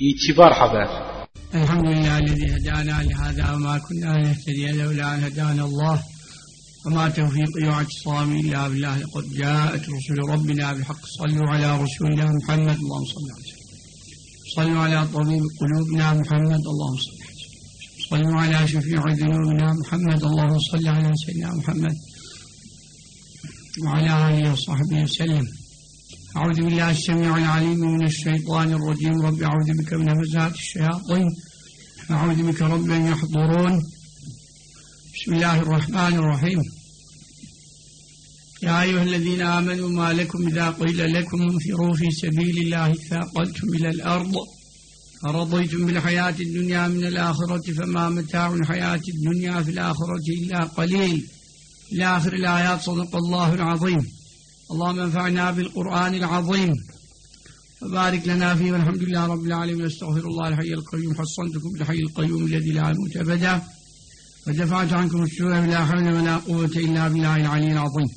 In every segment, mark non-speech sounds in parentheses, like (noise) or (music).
İtibar Haber الحمد لله الذي هدانا لهذا وما كنا لنهتدي لولا أن هدانا الله. وما توفيقي واعتصامي إلا بالله. لقد جاءت رسل ربنا بالحق. صلوا على رسولنا محمد. اللهم صل وسلم صلوا على طبيب قلوبنا محمد. اللهم صل على صلوا على شفيع ذنوبنا محمد. اللهم صل على سيدنا محمد. وعلى آله وصحبه وسلم. أعوذ بالله السميع العليم من الشيطان الرجيم. رب أعوذ بك من همزات الشياطين. أعوذ بك رب أن يحضرون. بسم الله الرحمن الرحيم. يا أيها الذين آمنوا ما لكم إذا قيل لكم انفروا في سبيل الله ثاقلتم إلى الأرض. أرضيتم بالحياة الدنيا من الآخرة فما متاع الحياة الدنيا في الآخرة إلا قليل. إلى آخر الآيات صدق الله العظيم. Allahümme enfa'na bil Kur'anil azim ve barik lena fi velhamdülillahi rabbil alemin estağfirullahil hayyel kayyum hassantukum bil hayyel kayyum lezi la mut ebeda ve defa'at ankum su'e ve la havle ve la kuvvete illa billahil aliyyil azim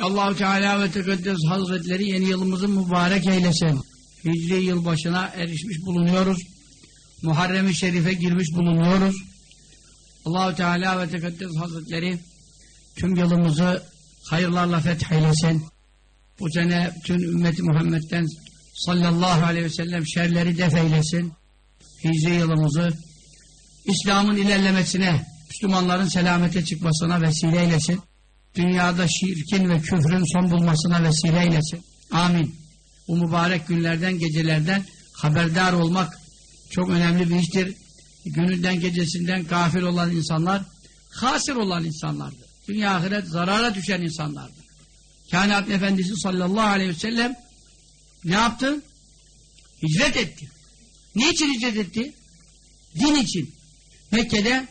Allahu Teala ve Tekaddes Hazretleri yeni yılımızı mübarek eylesin. Hicri yılbaşına erişmiş bulunuyoruz. Muharrem-i Şerif'e girmiş bulunuyoruz. Allahu Teala ve Tekaddes Hazretleri tüm yılımızı hayırlarla fetheylesin. Bu sene bütün ümmeti Muhammed'den sallallahu aleyhi ve sellem şerleri def eylesin. Hicri yılımızı İslam'ın ilerlemesine, Müslümanların selamete çıkmasına vesile eylesin. Dünyada şirkin ve küfrün son bulmasına vesile eylesin. Amin. Bu mübarek günlerden, gecelerden haberdar olmak çok önemli bir iştir. Gününden, gecesinden gafil olan insanlar, hasir olan insanlardır. Dünya ahiret zarara düşen insanlardır. Kainat Efendisi sallallahu aleyhi ve sellem ne yaptı? Hicret etti. Niçin hicret etti? Din için. Mekke'de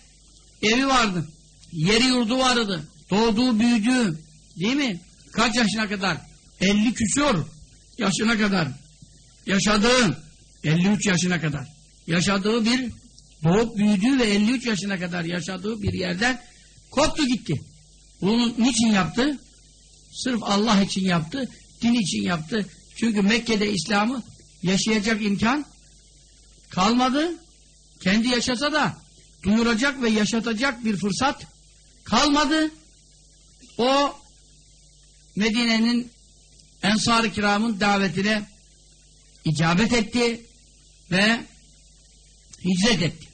evi vardı. Yeri yurdu vardı. Doğduğu, büyüdüğü. Değil mi? Kaç yaşına kadar? 50 küsur yaşına kadar. Yaşadığı 53 yaşına kadar. Yaşadığı bir doğup büyüdüğü ve 53 yaşına kadar yaşadığı bir yerden koptu gitti. Bunu niçin yaptı? Sırf Allah için yaptı, din için yaptı. Çünkü Mekke'de İslam'ı yaşayacak imkan kalmadı. Kendi yaşasa da duyuracak ve yaşatacak bir fırsat kalmadı. O Medine'nin Ensar-ı Kiram'ın davetine icabet etti ve hicret etti.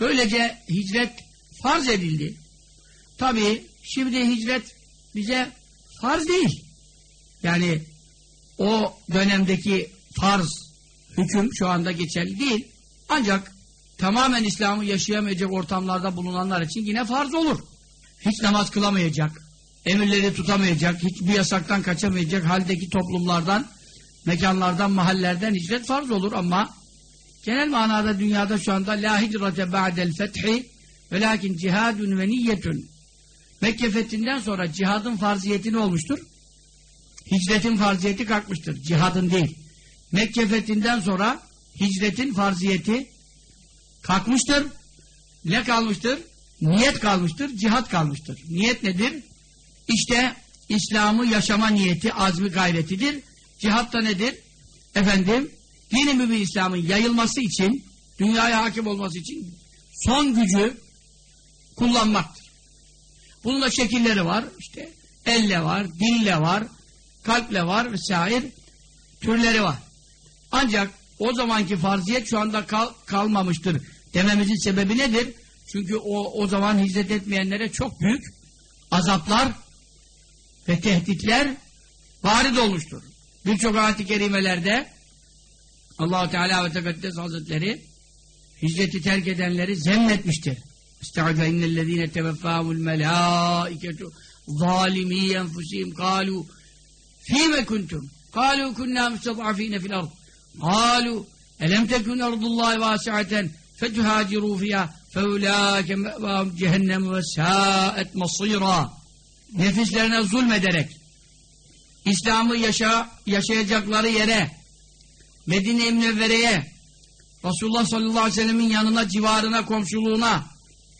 Böylece hicret farz edildi. Tabi şimdi hicret bize farz değil. Yani o dönemdeki farz hüküm şu anda geçerli değil. Ancak tamamen İslam'ı yaşayamayacak ortamlarda bulunanlar için yine farz olur. Hiç namaz kılamayacak, emirleri tutamayacak, hiçbir yasaktan kaçamayacak haldeki toplumlardan, mekanlardan, mahallerden hicret farz olur ama genel manada dünyada şu anda la hicrate ba'del fethi velakin cihadun ve niyetun Mekke fethinden sonra cihadın farziyeti ne olmuştur? Hicretin farziyeti kalkmıştır. Cihadın değil. Mekke fethinden sonra hicretin farziyeti kalkmıştır. Ne kalmıştır? Niyet kalmıştır, cihat kalmıştır. Niyet nedir? İşte İslam'ı yaşama niyeti, azmi gayretidir. Cihat da nedir? Efendim, dini mübin İslam'ın yayılması için, dünyaya hakim olması için son gücü kullanmaktır. Bunun da şekilleri var. İşte elle var, dille var, kalple var vesaire türleri var. Ancak o zamanki farziyet şu anda kal kalmamıştır dememizin sebebi nedir? Çünkü o, o zaman hicret etmeyenlere çok büyük azaplar ve tehditler varid olmuştur. Birçok ayet-i kerimelerde allah Teala ve Tekaddes Hazretleri hicreti terk edenleri zemmetmiştir. استعد إن الذين توفاهم الملائكة ظالمي أنفسهم قالوا فيما كنتم قالوا كنا مستضعفين في الأرض قالوا ألم تكن أرض الله واسعة فتهاجروا فيها فأولئك مأواهم جهنم وساءت مصيرا nefislerine zulmederek İslam'ı yaşa, yaşayacakları yere Medine-i Münevvere'ye Resulullah sallallahu aleyhi ve sellemin yanına, civarına, komşuluğuna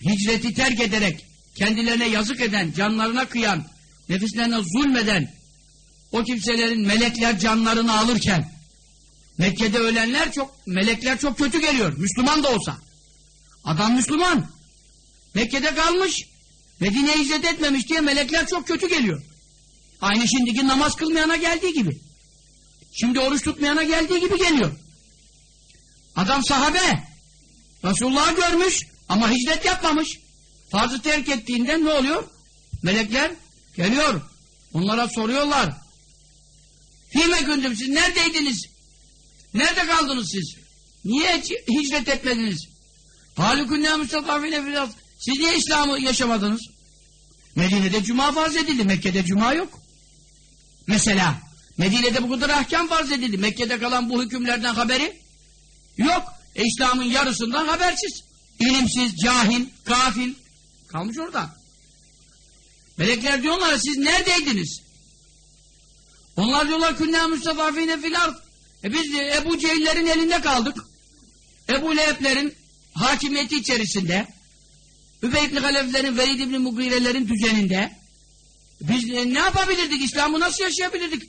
hicreti terk ederek kendilerine yazık eden, canlarına kıyan, nefislerine zulmeden o kimselerin melekler canlarını alırken Mekke'de ölenler çok, melekler çok kötü geliyor. Müslüman da olsa. Adam Müslüman. Mekke'de kalmış. Medine'ye hicret etmemiş diye melekler çok kötü geliyor. Aynı şimdiki namaz kılmayana geldiği gibi. Şimdi oruç tutmayana geldiği gibi geliyor. Adam sahabe. Resulullah'ı görmüş ama hicret yapmamış. Farzı terk ettiğinde ne oluyor? Melekler geliyor. Onlara soruyorlar. Fime gündüm siz neredeydiniz? Nerede kaldınız siz? Niye hicret etmediniz? Halükünnâ müstafafine biraz. Siz niye İslam'ı yaşamadınız? Medine'de cuma farz edildi. Mekke'de cuma yok. Mesela Medine'de bu kadar ahkam farz edildi. Mekke'de kalan bu hükümlerden haberi yok. E, İslam'ın yarısından habersiz. İlimsiz, cahil, gafil. Kalmış orada. Melekler diyorlar siz neredeydiniz? Onlar diyorlar künnâ müstafafine fil ard. E biz Ebu Cehiller'in elinde kaldık. Ebu Leheb'lerin hakimiyeti içerisinde Übey ibn Halef'lerin, Velid ibn Mugire'lerin düzeninde biz e, ne yapabilirdik? İslam'ı nasıl yaşayabilirdik?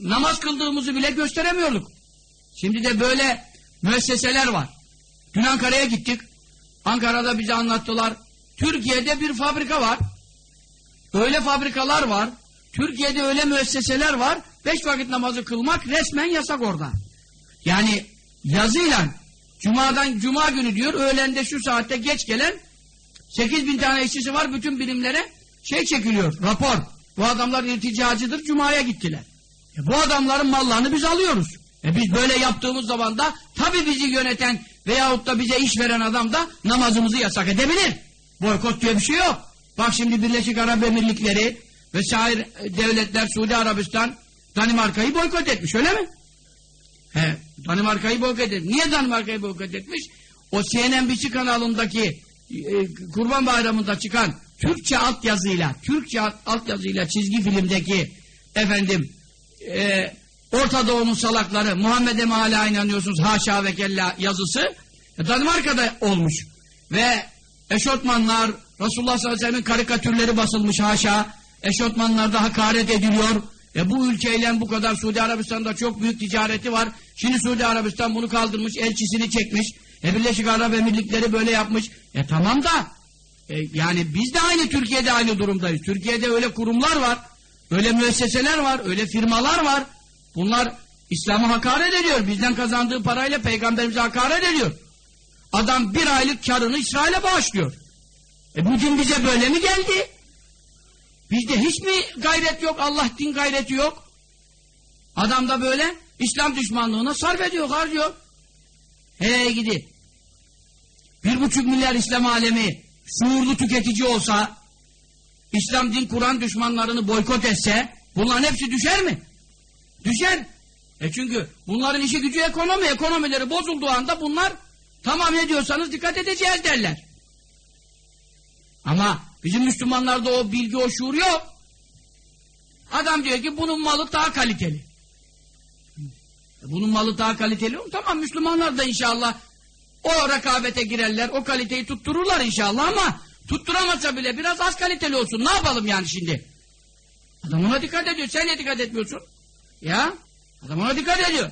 Namaz kıldığımızı bile gösteremiyorduk. Şimdi de böyle müesseseler var. Dün Ankara'ya gittik. Ankara'da bize anlattılar. Türkiye'de bir fabrika var. Öyle fabrikalar var. Türkiye'de öyle müesseseler var. Beş vakit namazı kılmak resmen yasak orada. Yani yazıyla Cuma'dan Cuma günü diyor öğlende şu saatte geç gelen 8 bin tane işçisi var bütün birimlere şey çekiliyor rapor. Bu adamlar irticacıdır Cuma'ya gittiler. E bu adamların mallarını biz alıyoruz. E biz böyle yaptığımız zaman da tabi bizi yöneten veyahut da bize iş veren adam da namazımızı yasak edebilir. Boykot diye bir şey yok. Bak şimdi Birleşik Arap Emirlikleri vesaire devletler Suudi Arabistan Danimarka'yı boykot etmiş öyle mi? He, Danimarka'yı boykot etmiş. Niye Danimarka'yı boykot etmiş? O CNNBC kanalındaki e, Kurban Bayramı'nda çıkan Türkçe altyazıyla, Türkçe altyazıyla çizgi filmdeki efendim e, Orta Doğu'nun salakları Muhammed'e mi hala inanıyorsunuz haşa ve kella yazısı e, Danimarka'da olmuş. Ve eşortmanlar Resulullah sallallahu aleyhi ve sellem'in karikatürleri basılmış haşa. Eşortmanlarda hakaret ediliyor. E bu ülkeyle bu kadar Suudi Arabistan'da çok büyük ticareti var. Şimdi Suudi Arabistan bunu kaldırmış, elçisini çekmiş. E Birleşik Arap Emirlikleri böyle yapmış. E tamam da e, yani biz de aynı Türkiye'de aynı durumdayız. Türkiye'de öyle kurumlar var. Öyle müesseseler var, öyle firmalar var. Bunlar İslam'a hakaret ediyor. Bizden kazandığı parayla peygamberimize hakaret ediyor. Adam bir aylık karını İsrail'e bağışlıyor. E bu din bize böyle mi geldi? Bizde hiç mi gayret yok? Allah din gayreti yok. Adam da böyle İslam düşmanlığına sarf ediyor, harcıyor. Hey gidi. Bir buçuk milyar İslam alemi şuurlu tüketici olsa, İslam din Kur'an düşmanlarını boykot etse, bunların hepsi düşer mi? Düşer. E çünkü bunların işi gücü ekonomi, ekonomileri bozulduğu anda bunlar tamam ne diyorsanız dikkat edeceğiz derler. Ama bizim Müslümanlarda o bilgi, o şuur yok. Adam diyor ki bunun malı daha kaliteli. E bunun malı daha kaliteli mi? Tamam Müslümanlar da inşallah o rekabete girerler, o kaliteyi tuttururlar inşallah ama tutturamasa bile biraz az kaliteli olsun. Ne yapalım yani şimdi? Adam ona dikkat ediyor. Sen ne dikkat etmiyorsun? Ya? Adam ona dikkat ediyor.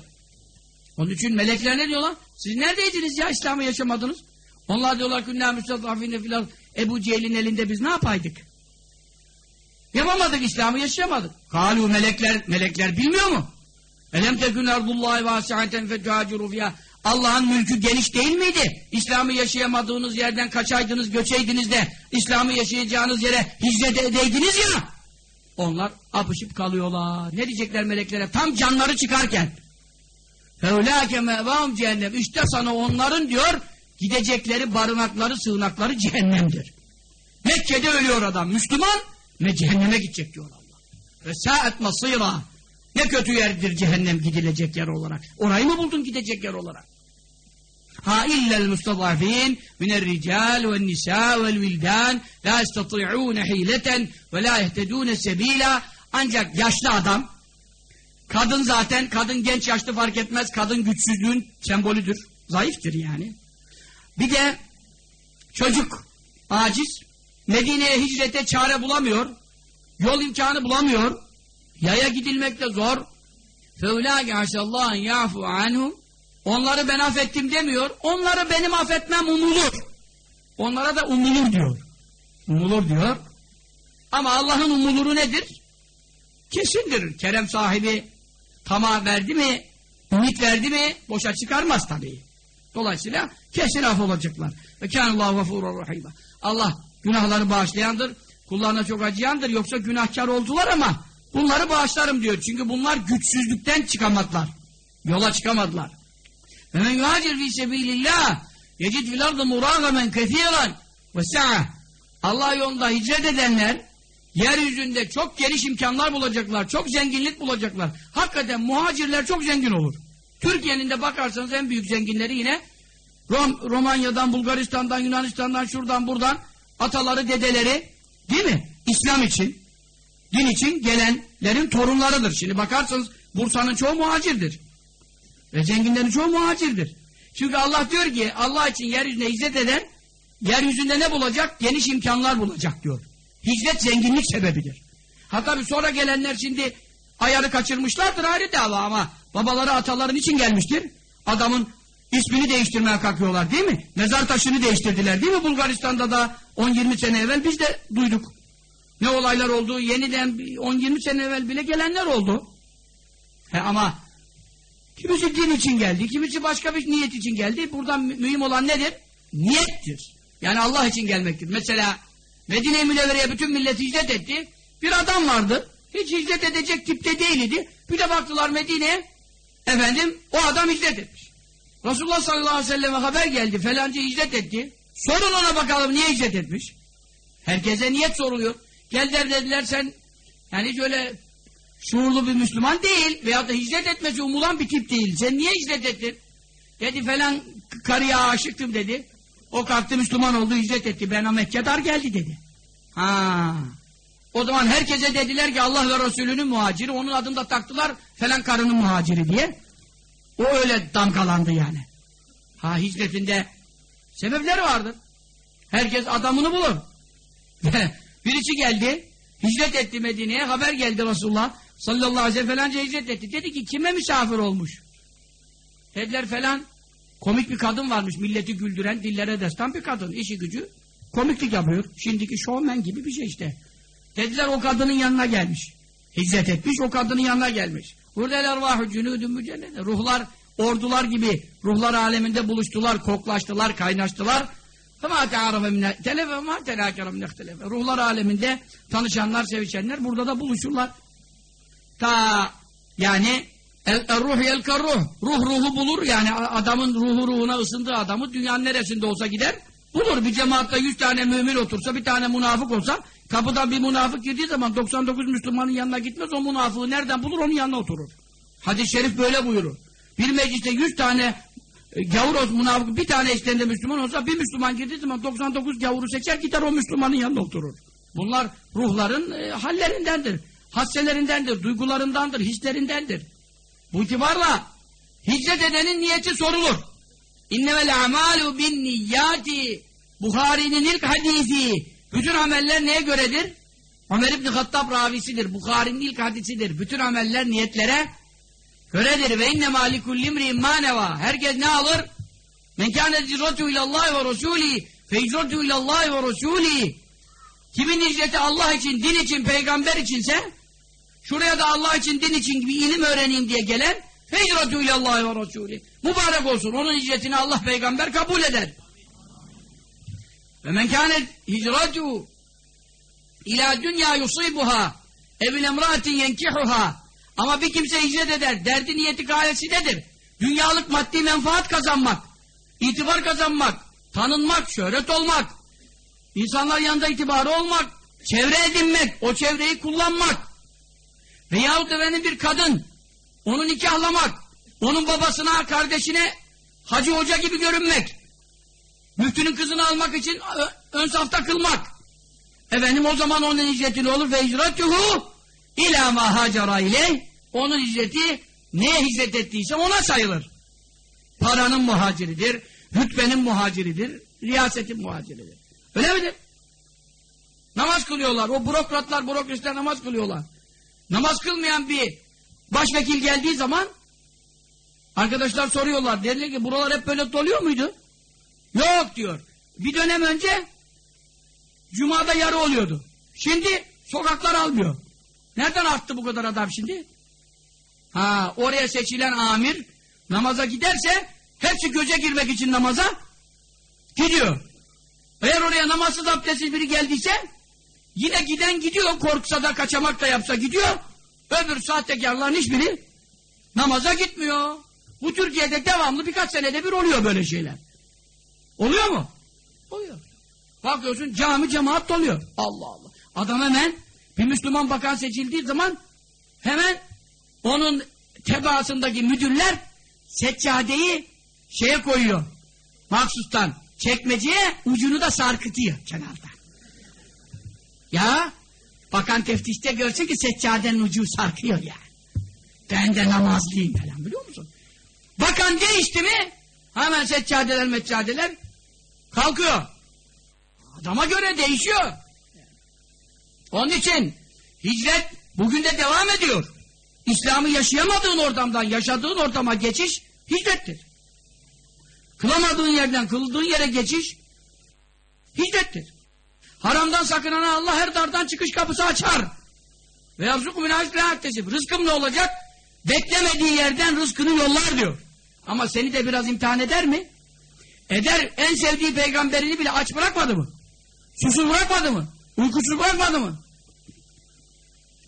Onun için melekler ne diyorlar? Siz neredeydiniz ya İslam'ı yaşamadınız? Onlar diyorlar ki ne müstadafine filan Ebu Cehil'in elinde biz ne yapaydık? Yapamadık İslam'ı yaşayamadık. Kalu melekler melekler bilmiyor mu? Elem tekün ardullahi vasiaten fetühaciru fiyâ Allah'ın mülkü geniş değil miydi? İslam'ı yaşayamadığınız yerden kaçaydınız, göçeydiniz de İslam'ı yaşayacağınız yere hicret edeydiniz ya. Onlar apışıp kalıyorlar. Ne diyecekler meleklere? Tam canları çıkarken. Feulâke mevam cehennem. İşte sana onların diyor gidecekleri barınakları, sığınakları cehennemdir. Mekke'de ölüyor adam. Müslüman ve cehenneme gidecek diyor Allah. Ve saat masira. Ne kötü yerdir cehennem gidilecek yer olarak. Orayı mı buldun gidecek yer olarak? Ha illel mustadafin miner rical ve nisa vel vildan la istati'un hileten ve la yehtedun sebila ancak yaşlı adam kadın zaten kadın genç yaşlı fark etmez kadın güçsüzlüğün sembolüdür. Zayıftır yani. Bir de çocuk aciz Medine'ye hicrete çare bulamıyor. Yol imkanı bulamıyor. Yaya gidilmek de zor. فَاُولَٰئِكَ عَسَى اللّٰهَ يَعْفُ عَنْهُمْ Onları ben affettim demiyor. Onları benim affetmem umulur. Onlara da umulur diyor. Umulur diyor. Ama Allah'ın umuluru nedir? Kesindir. Kerem sahibi tamah verdi mi, ümit verdi mi boşa çıkarmaz tabii. Dolayısıyla kesin af olacaklar. Ve kânallâhu gafûrur rahîmâ. Allah günahları bağışlayandır, kullarına çok acıyandır. Yoksa günahkar oldular ama bunları bağışlarım diyor. Çünkü bunlar güçsüzlükten çıkamadılar. Yola çıkamadılar. Men yuhacir fî sebîlillâh yecid fil ardı murâgamen kethîran ve sa'a. Allah yolunda hicret edenler yeryüzünde çok geniş imkanlar bulacaklar, çok zenginlik bulacaklar. Hakikaten muhacirler çok zengin olur. Türkiye'nin de bakarsanız en büyük zenginleri yine Rom, Romanya'dan, Bulgaristan'dan, Yunanistan'dan, şuradan buradan ataları, dedeleri değil mi? İslam için, din için gelenlerin torunlarıdır. Şimdi bakarsanız Bursa'nın çoğu muhacirdir. Ve zenginlerin çoğu muhacirdir. Çünkü Allah diyor ki Allah için yeryüzüne hizmet eden yeryüzünde ne bulacak? Geniş imkanlar bulacak diyor. Hicret zenginlik sebebidir. Ha tabi sonra gelenler şimdi ayarı kaçırmışlardır ayrı dava ama babaları ataların için gelmiştir. Adamın ismini değiştirmeye kalkıyorlar değil mi? Mezar taşını değiştirdiler değil mi Bulgaristan'da da 10-20 sene evvel biz de duyduk. Ne olaylar oldu yeniden 10-20 sene evvel bile gelenler oldu. He ama kimisi din için geldi, kimisi başka bir niyet için geldi. Buradan mü mühim olan nedir? Niyettir. Yani Allah için gelmektir. Mesela Medine-i Münevvere'ye bütün millet hicret etti. Bir adam vardı. Hiç hicret edecek tipte değildi. Bir de baktılar Medine'ye. Efendim o adam hicret etmiş. Resulullah sallallahu aleyhi ve selleme haber geldi. Falancı hicret etti. Sorun ona bakalım niye hicret etmiş? Herkese niyet soruluyor. Geldiler dediler sen yani hiç öyle şuurlu bir Müslüman değil veyahut da hicret etmesi umulan bir tip değil. Sen niye hicret ettin? Dedi falan karıya aşıktım dedi. O kalktı Müslüman oldu hicret etti. Ben Mekke dar geldi dedi. Ha. O zaman herkese dediler ki Allah ve Resulünün muhaciri. Onun adını da taktılar falan karının muhaciri diye. O öyle damgalandı yani. Ha hicretinde sebepleri vardır. Herkes adamını bulur. (laughs) Birisi geldi. Hicret etti Medine'ye. Haber geldi Resulullah sallallahu aleyhi ve sellem hicret etti. Dedi ki kime misafir olmuş? Dediler falan komik bir kadın varmış. Milleti güldüren dillere destan bir kadın. işi gücü komiklik yapıyor. Şimdiki şovmen gibi bir şey işte. Dediler o kadının yanına gelmiş. Hicret etmiş o kadının yanına gelmiş. Hurdeler vahü cünüdün mücennede. Ruhlar ordular gibi ruhlar aleminde buluştular, koklaştılar, kaynaştılar. Ruhlar aleminde tanışanlar, sevişenler burada da buluşurlar. Ta yani el, el ruh yel ruh. Ruh ruhu bulur yani adamın ruhu ruhuna ısındığı adamı dünyanın neresinde olsa gider bulur. Bir cemaatte 100 tane mümin otursa bir tane münafık olsa kapıdan bir münafık girdiği zaman 99 Müslümanın yanına gitmez o münafığı nereden bulur onun yanına oturur. Hadis-i şerif böyle buyurur. Bir mecliste 100 tane e, gavur olsun münafık bir tane içlerinde Müslüman olsa bir Müslüman girdiği zaman 99 gavuru seçer gider o Müslümanın yanına oturur. Bunlar ruhların e, hallerindendir. Hasselerindendir, duygularındandır, hislerindendir. Bu itibarla hicret edenin niyeti sorulur. İnnevel amalu bin niyyati Bukhari'nin ilk hadisi bütün ameller neye göredir? Ömer İbni Hattab ravisidir. Bukhari'nin ilk hadisidir. Bütün ameller niyetlere göredir. Ve inne malikulli imri'in maneva. Herkes ne alır? Men kâne hicretu ilallahi ve rasûlî fe hicretu ilallahi ve rasûlî Kimin hicreti Allah için, din için, peygamber içinse şuraya da Allah için, din için bir ilim öğreneyim diye gelen fecratu ilallahi ve rasûlî mübarek olsun. Onun hicretini Allah peygamber kabul eder. Ve men kâne hicretu ila dünya yusibuha evin emraatin yenkihuha ama bir kimse hicret eder. Derdi niyeti gayesi nedir? Dünyalık maddi menfaat kazanmak, itibar kazanmak, tanınmak, şöhret olmak, insanlar yanında itibarı olmak, çevre edinmek, o çevreyi kullanmak veyahut efendim bir kadın onu nikahlamak, onun babasına, kardeşine hacı hoca gibi görünmek, müftünün kızını almak için ön safta kılmak. Efendim o zaman onun hicreti ne olur? Ve hicretuhu ila ma hacera ileyh. Onun hicreti neye hicret ettiyse ona sayılır. Paranın muhaciridir, hütbenin muhaciridir, riyasetin muhaciridir. Öyle midir? Namaz kılıyorlar. O bürokratlar, bürokratlar namaz kılıyorlar. Namaz kılmayan bir başvekil geldiği zaman arkadaşlar soruyorlar. Dediler ki buralar hep böyle doluyor muydu? Yok diyor. Bir dönem önce Cuma'da yarı oluyordu. Şimdi sokaklar almıyor. Nereden arttı bu kadar adam şimdi? Ha, oraya seçilen amir namaza giderse hepsi göze girmek için namaza gidiyor. Eğer oraya namazsız abdestsiz biri geldiyse yine giden gidiyor. Korksa da kaçamak da yapsa gidiyor. Öbür sahtekarların hiçbiri namaza gitmiyor. Bu Türkiye'de devamlı birkaç senede bir oluyor böyle şeyler. Oluyor mu? Oluyor. Bakıyorsun cami cemaat doluyor. Allah Allah. Adam hemen bir Müslüman bakan seçildiği zaman hemen onun tebaasındaki müdürler seccadeyi şeye koyuyor. Maksustan çekmeceye ucunu da sarkıtıyor kenarda. Ya bakan teftişte görse ki seccadenin ucu sarkıyor ya. Ben de namazlıyım falan biliyor musun? Bakan değişti mi hemen seccadeler meccadeler kalkıyor. Adama göre değişiyor. Onun için hicret bugün de devam ediyor. İslam'ı yaşayamadığın ortamdan yaşadığın ortama geçiş hicrettir. Kılamadığın yerden kıldığın yere geçiş hicrettir. Haramdan sakınana Allah her dardan çıkış kapısı açar. Ve yazık münâfî Rızkım ne olacak? Beklemediği yerden rızkını yollar diyor. Ama seni de biraz imtihan eder mi? Eder. En sevdiği peygamberini bile aç bırakmadı mı? Susuz bırakmadı mı? Uykusuz bırakmadı mı?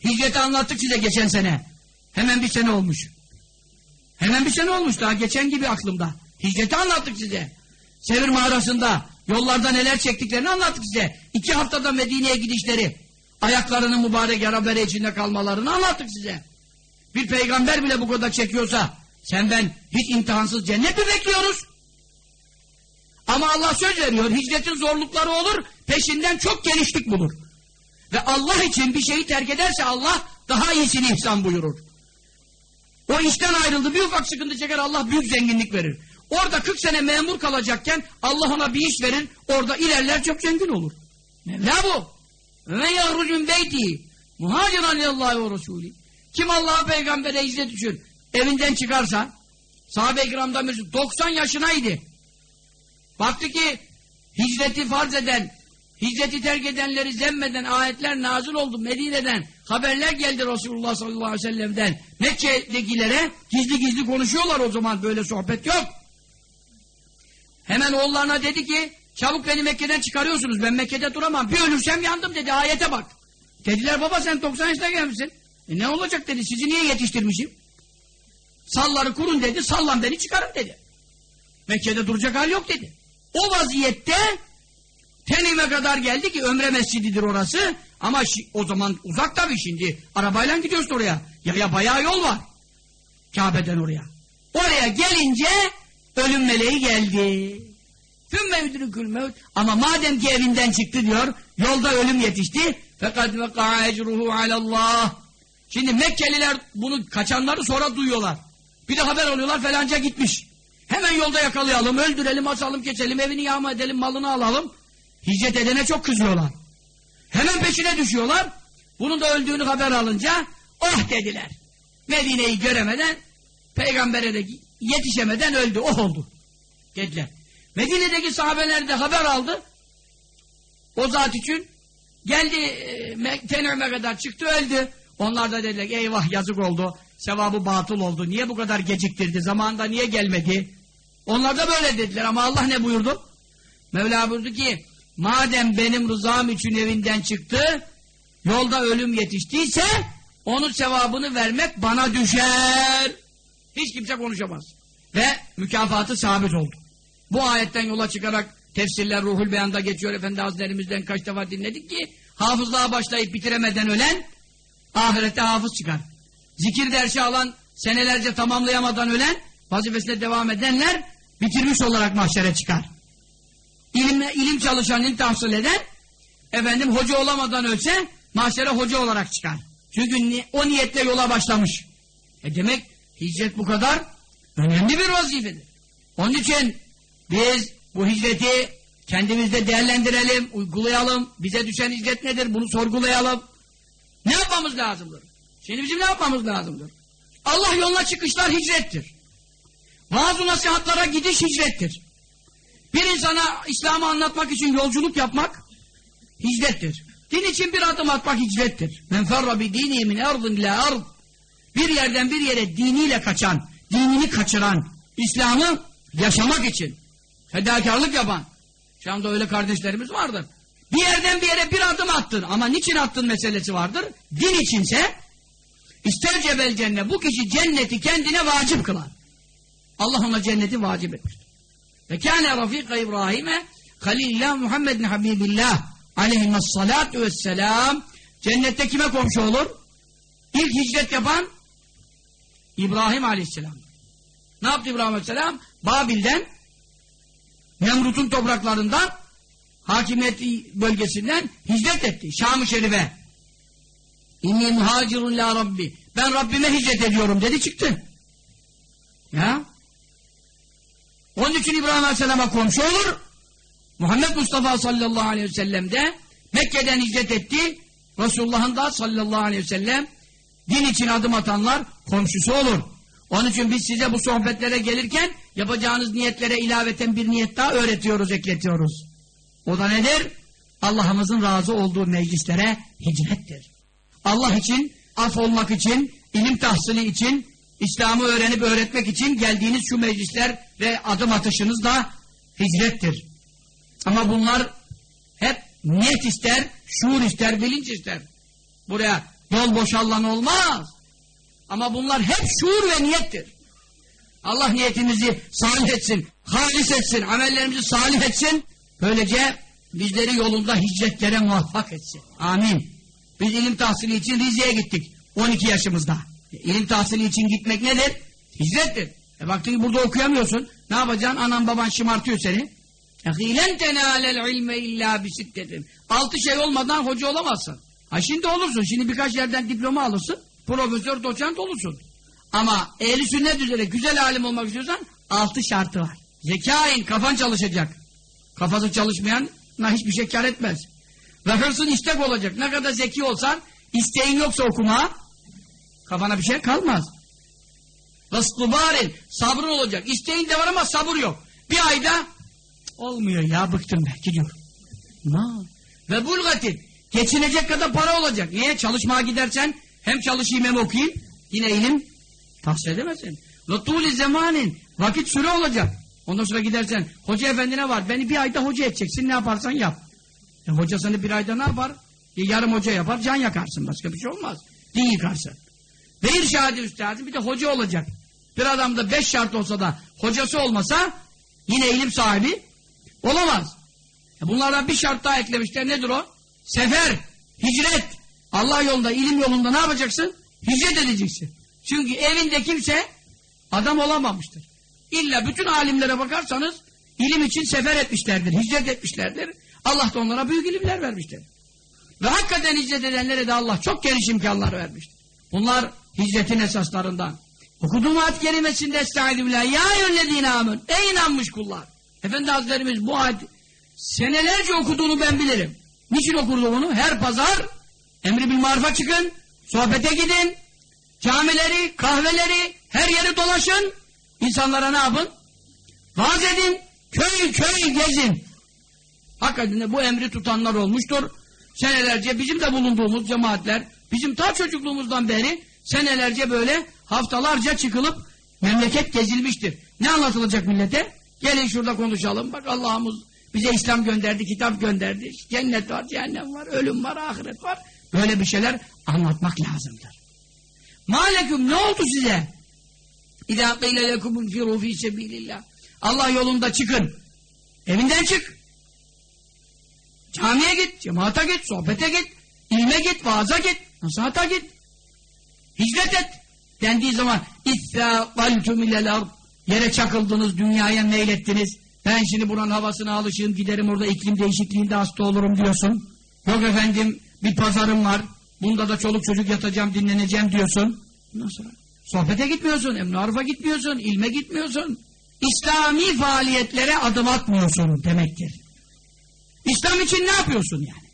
Hicreti anlattık size geçen sene. Hemen bir sene olmuş. Hemen bir sene olmuş daha geçen gibi aklımda. Hicreti anlattık size. Sevir mağarasında yollarda neler çektiklerini anlattık size. İki haftada Medine'ye gidişleri, ayaklarının mübarek yara içinde kalmalarını anlattık size. Bir peygamber bile bu kadar çekiyorsa sen ben hiç imtihansız cennet mi bekliyoruz? Ama Allah söz veriyor. Hicretin zorlukları olur, peşinden çok genişlik bulur. Ve Allah için bir şeyi terk ederse Allah daha iyisini ihsan buyurur. O işten ayrıldı, bir ufak sıkıntı çeker Allah büyük zenginlik verir. Orada 40 sene memur kalacakken Allah ona bir iş verir, orada ilerler çok zengin olur. Mevla bu. Ve yahrucun beyti muhaciran lillahi ve Resulü. Kim Allah'a peygambere hicret düşür, evinden çıkarsa, sahabe-i kiramdan birisi 90 yaşınaydı. Baktı ki hicreti farz eden, hicreti terk edenleri zemmeden ayetler nazil oldu Medine'den. Haberler geldi Resulullah sallallahu aleyhi ve sellem'den. Mekke'dekilere gizli gizli konuşuyorlar o zaman böyle sohbet yok. Hemen oğullarına dedi ki çabuk beni Mekke'den çıkarıyorsunuz ben Mekke'de duramam bir ölürsem yandım dedi ayete bak. Dediler baba sen 90 yaşına gelmişsin. E ne olacak dedi sizi niye yetiştirmişim? Salları kurun dedi sallan beni çıkarın dedi. Mekke'de duracak hal yok dedi. O vaziyette Tenim'e kadar geldi ki Ömre Mescididir orası. Ama o zaman uzak tabii şimdi. Arabayla gidiyorsun oraya. Ya, ya bayağı yol var. Kabe'den oraya. Oraya gelince ölüm meleği geldi. Tüm mevdürükül mevd. Ama madem ki evinden çıktı diyor, yolda ölüm yetişti. Fakat vekâ ecruhu alallah. Şimdi Mekkeliler bunu kaçanları sonra duyuyorlar. Bir de haber alıyorlar falanca gitmiş. Hemen yolda yakalayalım, öldürelim, asalım, geçelim, evini yağma edelim, malını alalım. Hicret edene çok kızıyorlar. Hemen peşine düşüyorlar. Bunun da öldüğünü haber alınca oh dediler. Medine'yi göremeden peygambere de yetişemeden öldü. Oh oldu. Dediler. Medine'deki sahabeler de haber aldı. O zat için geldi e, Tenim'e kadar çıktı öldü. Onlar da dediler eyvah yazık oldu. Sevabı batıl oldu. Niye bu kadar geciktirdi? Zamanında niye gelmedi? Onlar da böyle dediler ama Allah ne buyurdu? Mevla buyurdu ki madem benim rızam için evinden çıktı yolda ölüm yetiştiyse onun sevabını vermek bana düşer. Hiç kimse konuşamaz. Ve mükafatı sabit oldu. Bu ayetten yola çıkarak tefsirler ruhul beyanda geçiyor. Efendi Hazretlerimizden kaç defa dinledik ki hafızlığa başlayıp bitiremeden ölen ahirette hafız çıkar. Zikir dersi alan senelerce tamamlayamadan ölen vazifesine devam edenler bitirmiş olarak mahşere çıkar. İlim, ilim çalışan, ilim tahsil eden efendim hoca olamadan ölse mahşere hoca olarak çıkar. Çünkü ni o niyetle yola başlamış. E demek hicret bu kadar önemli bir vazifedir. Onun için biz bu hicreti kendimizde değerlendirelim, uygulayalım. Bize düşen hicret nedir? Bunu sorgulayalım. Ne yapmamız lazımdır? Şimdi bizim ne yapmamız lazımdır? Allah yoluna çıkışlar hicrettir. Bazı nasihatlara gidiş hicrettir. Bir insana İslam'ı anlatmak için yolculuk yapmak hicrettir. Din için bir adım atmak hicrettir. Men ferra bi dini min ardın ila ard. Bir yerden bir yere diniyle kaçan, dinini kaçıran, İslam'ı yaşamak için fedakarlık yapan. Şu anda öyle kardeşlerimiz vardır. Bir yerden bir yere bir adım attın ama niçin attın meselesi vardır. Din içinse ister cebel cennet bu kişi cenneti kendine vacip kılar. Allah ona cenneti vacip etmiştir. Ve kâne rafîka İbrahim'e Halilullah Muhammedin Habibillah aleyhissalâtu vesselâm cennette kime komşu olur? İlk hicret yapan İbrahim aleyhisselam. Ne yaptı İbrahim aleyhisselam? Babil'den Nemrut'un topraklarından hakimiyet bölgesinden hicret etti. Şam-ı Şerif'e. İnni muhacirun la Rabbi. Ben Rabbime hicret ediyorum dedi çıktı. Ya. Onun için İbrahim Aleyhisselam'a komşu olur. Muhammed Mustafa sallallahu aleyhi ve sellem de Mekke'den hicret etti. Resulullah'ın da sallallahu aleyhi ve sellem din için adım atanlar komşusu olur. Onun için biz size bu sohbetlere gelirken yapacağınız niyetlere ilaveten bir niyet daha öğretiyoruz, ekletiyoruz. O da nedir? Allah'ımızın razı olduğu meclislere hicrettir. Allah için, af olmak için, ilim tahsili için, İslam'ı öğrenip öğretmek için geldiğiniz şu meclisler ve adım atışınız da hicrettir. Ama bunlar hep niyet ister, şuur ister, bilinç ister. Buraya Yol boşallan olmaz. Ama bunlar hep şuur ve niyettir. Allah niyetimizi salih etsin, halis etsin, amellerimizi salih etsin. Böylece bizleri yolunda hicretlere muvaffak etsin. Amin. Biz ilim tahsili için Rize'ye gittik 12 yaşımızda. E, ilim tahsili için gitmek nedir? Hicrettir. E baktın burada okuyamıyorsun. Ne yapacaksın? Anan baban şımartıyor seni. E, Hilen tenâlel ilme illâ bisittetin. Altı şey olmadan hoca olamazsın. Ha şimdi olursun. Şimdi birkaç yerden diploma alırsın. Profesör, doçent olursun. Ama ehli sünnet üzere güzel alim olmak istiyorsan altı şartı var. Zekain, kafan çalışacak. Kafası çalışmayan hiçbir şey kar etmez. Ve hırsın istek olacak. Ne kadar zeki olsan, isteğin yoksa okuma, kafana bir şey kalmaz. Vıstıbarin, sabrın olacak. İsteğin de var ama sabır yok. Bir ayda olmuyor ya, bıktım ben, gidiyorum. Ma. Ve bulgatin, geçinecek kadar para olacak. Niye? Çalışmaya gidersen hem çalışayım hem okuyayım, yine ilim tahsil edemezsin. Ve zamanin, vakit süre olacak. Ondan sonra gidersen, hoca efendine var, beni bir ayda hoca edeceksin, ne yaparsan yap. E, hoca seni bir ayda ne yapar? E, yarım hoca yapar, can yakarsın, başka bir şey olmaz. Din yıkarsın. Ve irşadi üstadı bir de hoca olacak. Bir adamda beş şart olsa da hocası olmasa yine ilim sahibi olamaz. E bunlardan bir şart daha eklemişler. Nedir o? Sefer, hicret. Allah yolunda, ilim yolunda ne yapacaksın? Hicret edeceksin. Çünkü evinde kimse adam olamamıştır. İlla bütün alimlere bakarsanız ilim için sefer etmişlerdir, hicret etmişlerdir. Allah da onlara büyük ilimler vermiştir. Ve hakikaten hicret edenlere de Allah çok geniş imkanlar vermiştir. Bunlar hicretin esaslarından. Okuduğum ayet kelimesinde estaizu. Ya eyyüllezine amün. Ey inanmış kullar. Efendi Hazretlerimiz bu ayet senelerce okuduğunu ben bilirim. Niçin okurdu bunu? Her pazar emri bil marifa çıkın, sohbete gidin, camileri, kahveleri, her yeri dolaşın. İnsanlara ne yapın? Vaaz edin, köy köy gezin. Hakikaten bu emri tutanlar olmuştur. Senelerce bizim de bulunduğumuz cemaatler, bizim ta çocukluğumuzdan beri senelerce böyle haftalarca çıkılıp memleket gezilmiştir. Ne anlatılacak millete? Gelin şurada konuşalım. Bak Allah'ımız bize İslam gönderdi, kitap gönderdi. Cennet var, cehennem var, ölüm var, ahiret var. Böyle bir şeyler anlatmak lazımdır. Maleküm ne oldu size? İzâ qîle lekum infirû fî sebîlillâh. Allah yolunda çıkın. Evinden çık. Camiye git, cemaate git, sohbete git, ilme git, vaaza git, nasihata git. Hicret et. Dendiği zaman اِثَّاقَلْتُمْ اِلَى Yere çakıldınız, dünyaya meylettiniz. Ben şimdi buranın havasına alışığım, giderim orada iklim değişikliğinde hasta olurum diyorsun. Yok efendim bir pazarım var, bunda da çoluk çocuk yatacağım, dinleneceğim diyorsun. Nasıl? Sohbete gitmiyorsun, emri arfa gitmiyorsun, ilme gitmiyorsun. İslami faaliyetlere adım atmıyorsun demektir. İslam için ne yapıyorsun yani?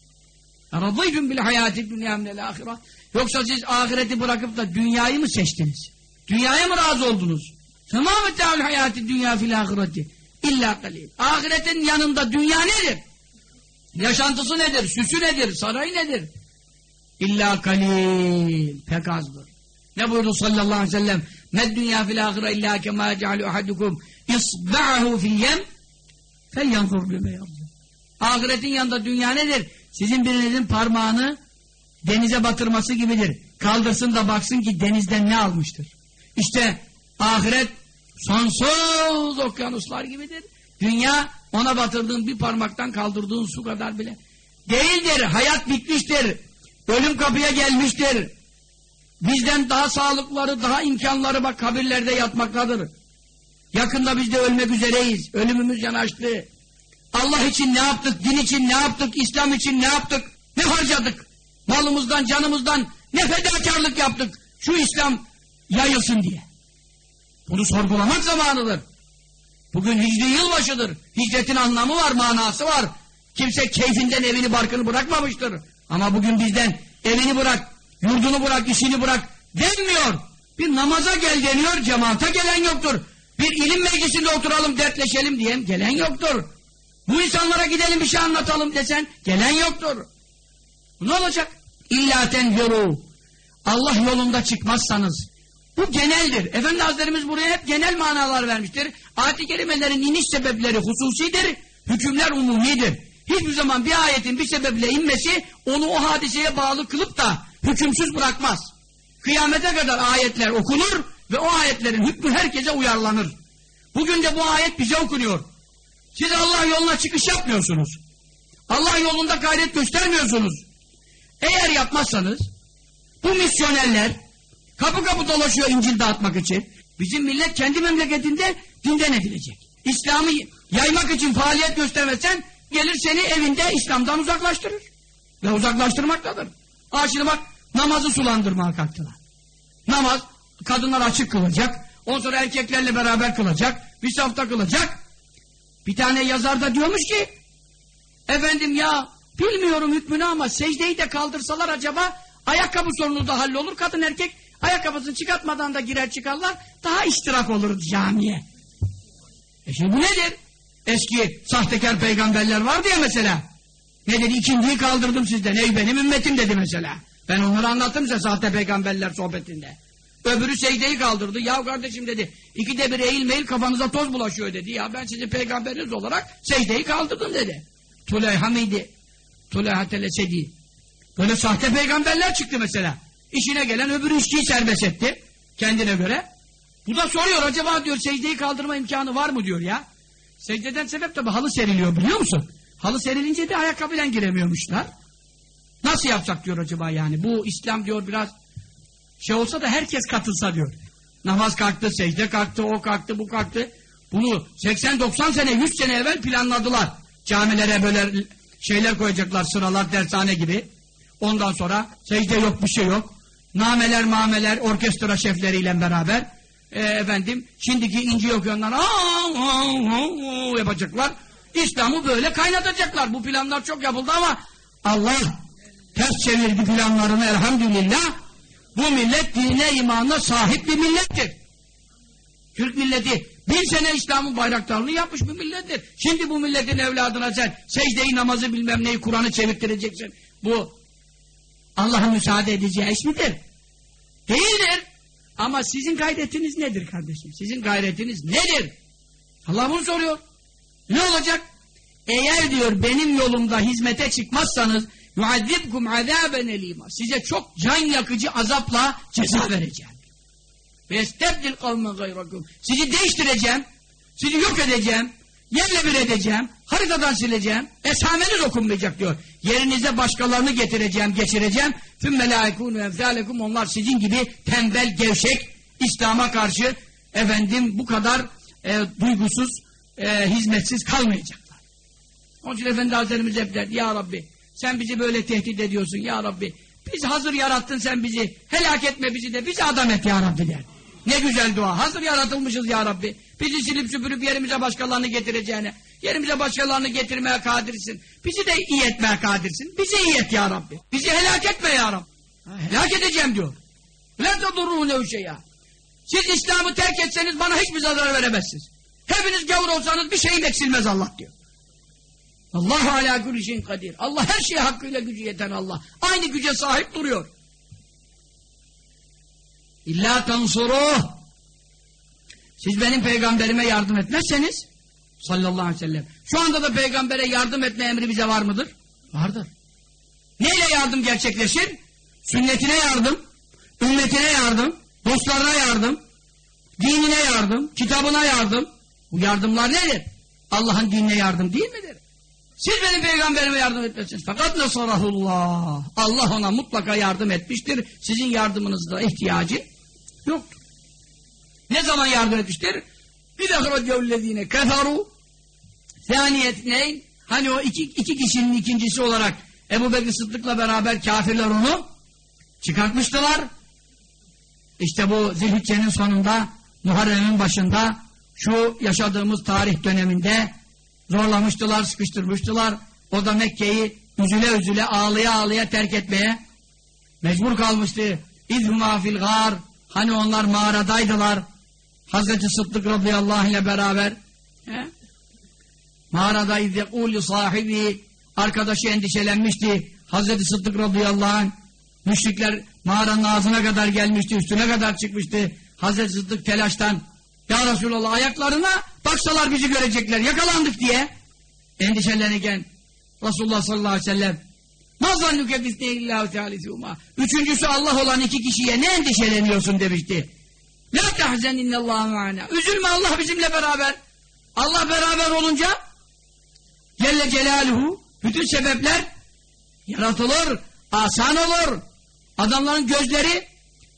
Radıytum bil hayati dünya minel ahire. Yoksa siz ahireti bırakıp da dünyayı mı seçtiniz? Dünyaya mı razı oldunuz? Fema meta'ul hayati dünya fil ahireti illa kalil. Ahiretin yanında dünya nedir? Yaşantısı nedir? Süsü nedir? Sarayı nedir? İlla kalil. Pek azdır. Ne buyurdu sallallahu aleyhi ve sellem? Med dünya fil ahire illa kema cealu ahadukum isba'ahu fil yem fel yanzur bime Ahiretin yanında dünya nedir? Sizin birinizin parmağını denize batırması gibidir. Kaldırsın da baksın ki denizden ne almıştır. İşte ahiret sonsuz okyanuslar gibidir. Dünya ona batırdığın bir parmaktan kaldırdığın su kadar bile değildir. Hayat bitmiştir. Ölüm kapıya gelmiştir. Bizden daha sağlıkları, daha imkanları bak kabirlerde yatmaktadır. Yakında biz de ölmek üzereyiz. Ölümümüz yanaştı. Allah için ne yaptık? Din için ne yaptık? İslam için ne yaptık? Ne harcadık? Malımızdan, canımızdan ne fedakarlık yaptık? Şu İslam yayılsın diye. Bunu sorgulamak zamanıdır. Bugün hicri yılbaşıdır. Hicretin anlamı var, manası var. Kimse keyfinden evini barkını bırakmamıştır. Ama bugün bizden evini bırak, yurdunu bırak, işini bırak denmiyor. Bir namaza gel deniyor, cemaate gelen yoktur. Bir ilim meclisinde oturalım, dertleşelim diyen gelen yoktur. Bu insanlara gidelim bir şey anlatalım desen gelen yoktur. Ne olacak? İlla tenfiru. Allah yolunda çıkmazsanız. Bu geneldir. Efendi Hazretlerimiz buraya hep genel manalar vermiştir. Ayet-i kerimelerin iniş sebepleri hususidir, hükümler umumidir. Hiçbir zaman bir ayetin bir sebeple inmesi onu o hadiseye bağlı kılıp da hükümsüz bırakmaz. Kıyamete kadar ayetler okunur ve o ayetlerin hükmü herkese uyarlanır. Bugün de bu ayet bize okunuyor. Siz Allah yoluna çıkış yapmıyorsunuz. Allah yolunda gayret göstermiyorsunuz. Eğer yapmazsanız bu misyonerler kapı kapı dolaşıyor İncil dağıtmak için. Bizim millet kendi memleketinde dinden edilecek. İslam'ı yaymak için faaliyet göstermezsen gelir seni evinde İslam'dan uzaklaştırır. Ve uzaklaştırmaktadır. Aa şimdi bak namazı sulandırmaya kalktılar. Namaz kadınlar açık kılacak. Ondan sonra erkeklerle beraber kılacak. Bir safta kılacak. Bir tane yazar da diyormuş ki efendim ya bilmiyorum hükmünü ama secdeyi de kaldırsalar acaba ayakkabı sorunu da hallolur. Kadın erkek ayakkabısını çıkartmadan da girer çıkarlar. Daha iştirak olur camiye. E şimdi bu nedir? Eski sahtekar peygamberler var diye mesela. Ne dedi? İkindiyi kaldırdım sizden. Ey benim ümmetim dedi mesela. Ben onları anlattım size sahte peygamberler sohbetinde. Öbürü secdeyi kaldırdı. Ya kardeşim dedi. İkide bir eğil meyil kafanıza toz bulaşıyor dedi. Ya ben sizin peygamberiniz olarak secdeyi kaldırdım dedi. Tuleyha mıydı? Tuleyha telesedi. Böyle sahte peygamberler çıktı mesela. İşine gelen öbürü içkiyi serbest etti. Kendine göre. Bu da soruyor acaba diyor secdeyi kaldırma imkanı var mı diyor ya. Secdeden sebep tabi halı seriliyor biliyor musun? Halı serilince de ayakkabıyla giremiyormuşlar. Nasıl yapsak diyor acaba yani. Bu İslam diyor biraz şey olsa da herkes katılsa diyor. Namaz kalktı, secde kalktı, o kalktı, bu kalktı. Bunu 80-90 sene, 100 sene evvel planladılar. Camilere böyle şeyler koyacaklar, sıralar, dershane gibi. Ondan sonra secde yok, bir şey yok. Nameler, mameler, orkestra şefleriyle beraber e, efendim, şimdiki inci okuyanlar yapacaklar. İslam'ı böyle kaynatacaklar. Bu planlar çok yapıldı ama Allah ters çevirdi planlarını elhamdülillah. Bu millet dine imanına sahip bir millettir. Türk milleti bin sene İslam'ın bayraktarlığı yapmış bir millettir. Şimdi bu milletin evladına sen secdeyi namazı bilmem neyi Kur'an'ı çevirttireceksin. Bu Allah'ın müsaade edeceği iş midir? Değildir. Ama sizin gayretiniz nedir kardeşim? Sizin gayretiniz nedir? Allah bunu soruyor. Ne olacak? Eğer diyor benim yolumda hizmete çıkmazsanız yuazzibkum azaben elima. Size çok can yakıcı azapla ceza vereceğim. Ve estebdil kavmen gayrakum. Sizi değiştireceğim. Sizi yok edeceğim. Yerle bir edeceğim. Haritadan sileceğim. Esameniz okunmayacak diyor. Yerinize başkalarını getireceğim, geçireceğim. Tümme la ekûnü emzâlekum. Onlar sizin gibi tembel, gevşek, İslam'a karşı efendim bu kadar e, duygusuz, e, hizmetsiz kalmayacaklar. Onun için Efendi Hazretlerimiz hep der, Ya Rabbi sen bizi böyle tehdit ediyorsun Ya Rabbi. Biz hazır yarattın sen bizi. Helak etme bizi de bizi adam et Ya Rabbi der. Ne güzel dua. Hazır yaratılmışız Ya Rabbi. Bizi silip süpürüp yerimize başkalarını getireceğine. Yerimize başkalarını getirmeye kadirsin. Bizi de iyi etmeye kadirsin. Bizi iyi et Ya Rabbi. Bizi helak etme Ya Rabbi. Ha, helak edeceğim diyor. La tadurruhu ya. Siz İslam'ı terk etseniz bana hiçbir zarar veremezsiniz. Hepiniz gavur olsanız bir şeyim eksilmez Allah diyor. Allahu ala kulli şeyin kadir. Allah her şeye hakkıyla gücü yeten Allah. Aynı güce sahip duruyor. İlla tansuruh. Siz benim peygamberime yardım etmezseniz sallallahu aleyhi ve sellem. Şu anda da peygambere yardım etme emri bize var mıdır? Vardır. Neyle yardım gerçekleşir? Sünnetine yardım, ümmetine yardım, dostlarına yardım, dinine yardım, kitabına yardım. Bu yardımlar nedir? Allah'ın dinine yardım değil midir? Siz benim peygamberime yardım etmezsiniz. Fakat nasarahullah. Allah ona mutlaka yardım etmiştir. Sizin yardımınızda ihtiyacı yoktur. Ne zaman yardım etmiştir? Bir dehracevlezine keferu Zaniyet neyin? Hani o iki, iki kişinin ikincisi olarak Ebu Bekir Sıddık'la beraber kafirler onu çıkartmıştılar. İşte bu Zilhicce'nin sonunda Muharrem'in başında şu yaşadığımız tarih döneminde zorlamıştılar, sıkıştırmıştılar. O da Mekke'yi üzüle üzüle ağlıya ağlıya terk etmeye mecbur kalmıştı. İzhuma fil gar hani onlar mağaradaydılar. Hazreti Sıddık radıyallahu ile beraber he? mağarada izzekûli sahibi arkadaşı endişelenmişti. Hazreti Sıddık radıyallahu anh müşrikler mağaranın ağzına kadar gelmişti, üstüne kadar çıkmıştı. Hazreti Sıddık telaştan ya Resulallah ayaklarına baksalar bizi görecekler, yakalandık diye endişelenirken Resulullah sallallahu aleyhi ve sellem Mazannuke bisneyillâhu teâlisûmâ Üçüncüsü Allah olan iki kişiye ne endişeleniyorsun demişti. La tahzen innallâhu ma'ana. Üzülme Allah bizimle beraber. Allah beraber olunca Celle Celaluhu bütün sebepler yaratılır, asan olur. Adamların gözleri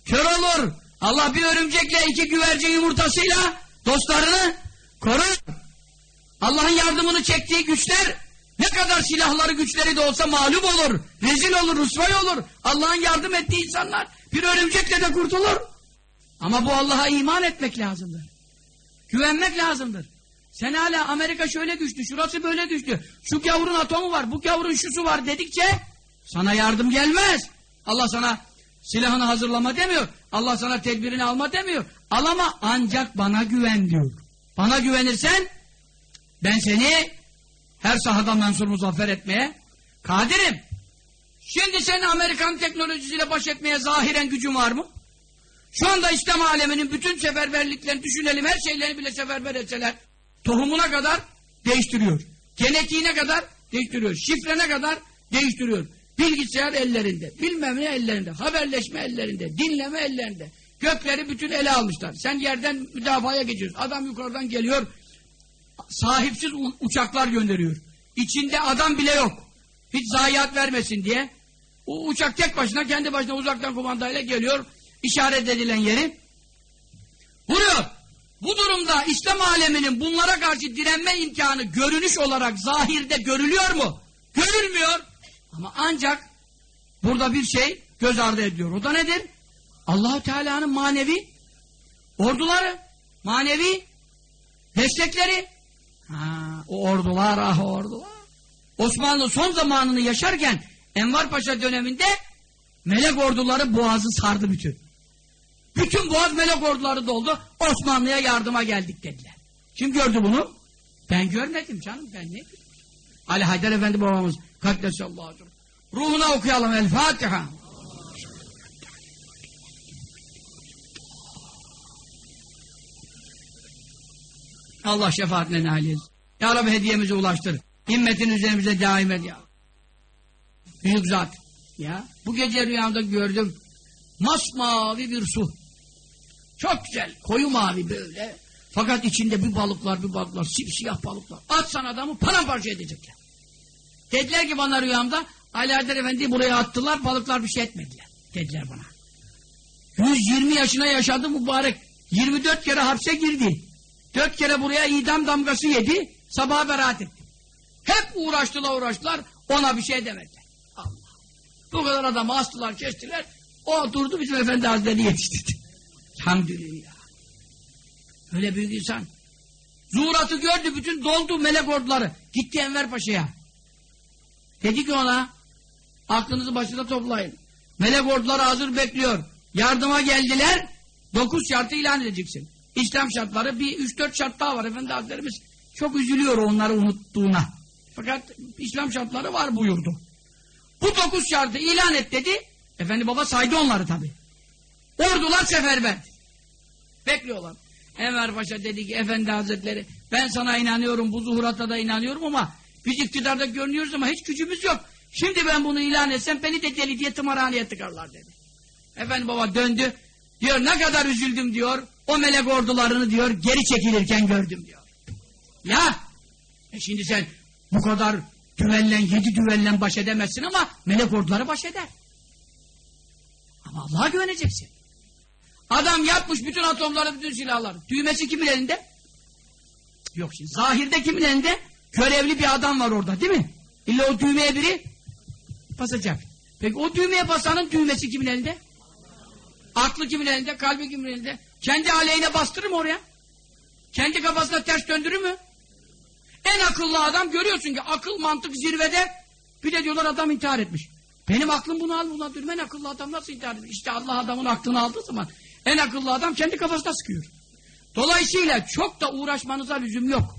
kör olur. Allah bir örümcekle iki güvercin yumurtasıyla dostlarını korur. Allah'ın yardımını çektiği güçler ne kadar silahları güçleri de olsa mağlup olur. Rezil olur, rüsvay olur. Allah'ın yardım ettiği insanlar bir örümcekle de kurtulur. Ama bu Allah'a iman etmek lazımdır. Güvenmek lazımdır. Sen hala Amerika şöyle düştü, şurası böyle düştü. Şu gavurun atomu var, bu gavurun şusu var dedikçe sana yardım gelmez. Allah sana silahını hazırlama demiyor. Allah sana tedbirini alma demiyor. Alama ancak bana güven diyor. Bana güvenirsen ben seni her sahada mensur muzaffer etmeye kadirim. Şimdi senin Amerikan teknolojisiyle baş etmeye zahiren gücün var mı? Şu anda İslam aleminin bütün seferberliklerini düşünelim, her şeylerini bile seferber etseler, tohumuna kadar değiştiriyor. Genetiğine kadar değiştiriyor. Şifrene kadar değiştiriyor. Bilgisayar ellerinde, bilmem ne ellerinde, haberleşme ellerinde, dinleme ellerinde. Gökleri bütün ele almışlar. Sen yerden müdafaya geçiyorsun. Adam yukarıdan geliyor, sahipsiz uçaklar gönderiyor. İçinde adam bile yok. Hiç zayiat vermesin diye. O uçak tek başına, kendi başına uzaktan kumandayla geliyor, işaret edilen yeri vuruyor. Bu durumda İslam aleminin bunlara karşı direnme imkanı görünüş olarak zahirde görülüyor mu? Görülmüyor. Ama ancak burada bir şey göz ardı ediyor. O da nedir? Allahu Teala'nın manevi orduları, manevi destekleri. O ordular ah ordular. Osmanlı son zamanını yaşarken Envar Paşa döneminde melek orduları boğazı sardı bütün. Bütün boğaz melek orduları doldu. Osmanlı'ya yardıma geldik dediler. Kim gördü bunu? Ben görmedim canım. Ben ne bileyim. Ali Haydar Efendi babamız Kaddesallahu Ruhuna okuyalım El Fatiha. Allah şefaatine nail etsin. Ya Rabbi hediyemizi ulaştır. Himmetin üzerimize daim et ya. Büyük zat. Ya. Bu gece rüyamda gördüm. Masmavi bir su. Çok güzel. Koyu mavi böyle. Fakat içinde bir balıklar bir balıklar. Simsiyah balıklar. Atsan adamı paramparça edecekler. Dediler ki bana rüyamda Ali Adel Efendi buraya attılar. Balıklar bir şey etmediler. Dediler bana. 120 yaşına yaşadı mübarek. 24 kere hapse girdi. 4 kere buraya idam damgası yedi. Sabaha beraat etti. Hep uğraştılar uğraştılar. Ona bir şey demediler. Allah. Bu kadar adamı astılar kestiler. O durdu bizim Efendi Hazretleri yetiştirdi. Hamdülillah. Öyle büyük insan. Zuhuratı gördü, bütün doldu melek orduları. Gitti Enver Paşa'ya. Dedi ki ona, aklınızı başına toplayın. Melek orduları hazır bekliyor. Yardıma geldiler. Dokuz şartı ilan edeceksin. İslam şartları bir üç dört şart daha var. Efendi Hazretlerimiz çok üzülüyor onları unuttuğuna. Fakat İslam şartları var buyurdu. Bu dokuz şartı ilan et dedi. Efendi baba saydı onları tabi. Ordular seferber. Bekliyorlar. Enver Paşa dedi ki Efendi Hazretleri ben sana inanıyorum bu zuhurata da inanıyorum ama biz iktidarda görünüyoruz ama hiç gücümüz yok. Şimdi ben bunu ilan etsem beni de deli diye tımarhaneye tıkarlar dedi. Efendi baba döndü. Diyor ne kadar üzüldüm diyor. O melek ordularını diyor geri çekilirken gördüm diyor. Ya e şimdi sen bu kadar düvellen yedi düvellen baş edemezsin ama melek orduları baş eder. Ama Allah'a güveneceksin. Adam yapmış bütün atomları, bütün silahları. Düğmesi kimin elinde? Yok şimdi. Zahirde kimin elinde? Görevli bir adam var orada değil mi? İlla o düğmeye biri basacak. Peki o düğmeye basanın düğmesi kimin elinde? Aklı kimin elinde? Kalbi kimin elinde? Kendi aleyhine bastırır mı oraya? Kendi kafasına ters döndürür mü? En akıllı adam görüyorsun ki akıl mantık zirvede bir de diyorlar adam intihar etmiş. Benim aklım bunu al buna diyorum. En akıllı adam nasıl intihar etmiş? İşte Allah adamın aklını aldığı zaman en akıllı adam kendi kafasına sıkıyor. Dolayısıyla çok da uğraşmanıza lüzum yok.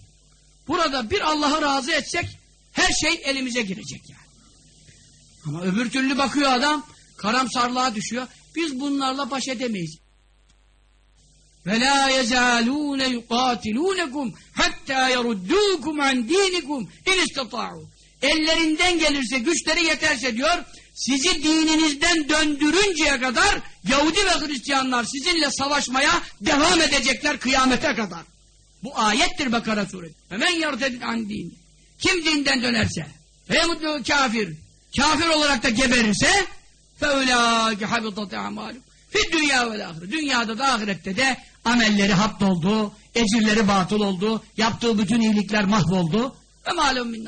Burada bir Allah'ı razı etsek her şey elimize girecek yani. Ama öbür türlü bakıyor adam karamsarlığa düşüyor. Biz bunlarla baş edemeyiz ve la yezalune yuqatilunekum hatta yeruddukum an dinikum in istata'u. Ellerinden gelirse, güçleri yeterse diyor, sizi dininizden döndürünceye kadar Yahudi ve Hristiyanlar sizinle savaşmaya devam edecekler kıyamete kadar. Bu ayettir Bakara suresi. Hemen yartedin an dini. Kim dinden dönerse ve mutlu kafir, kafir olarak da geberirse fe ulâke habitat amalim. Fi dünya ve ahire. Dünyada da ahirette de amelleri haptoldu, ecirleri batıl oldu, yaptığı bütün iyilikler mahvoldu ve malum min.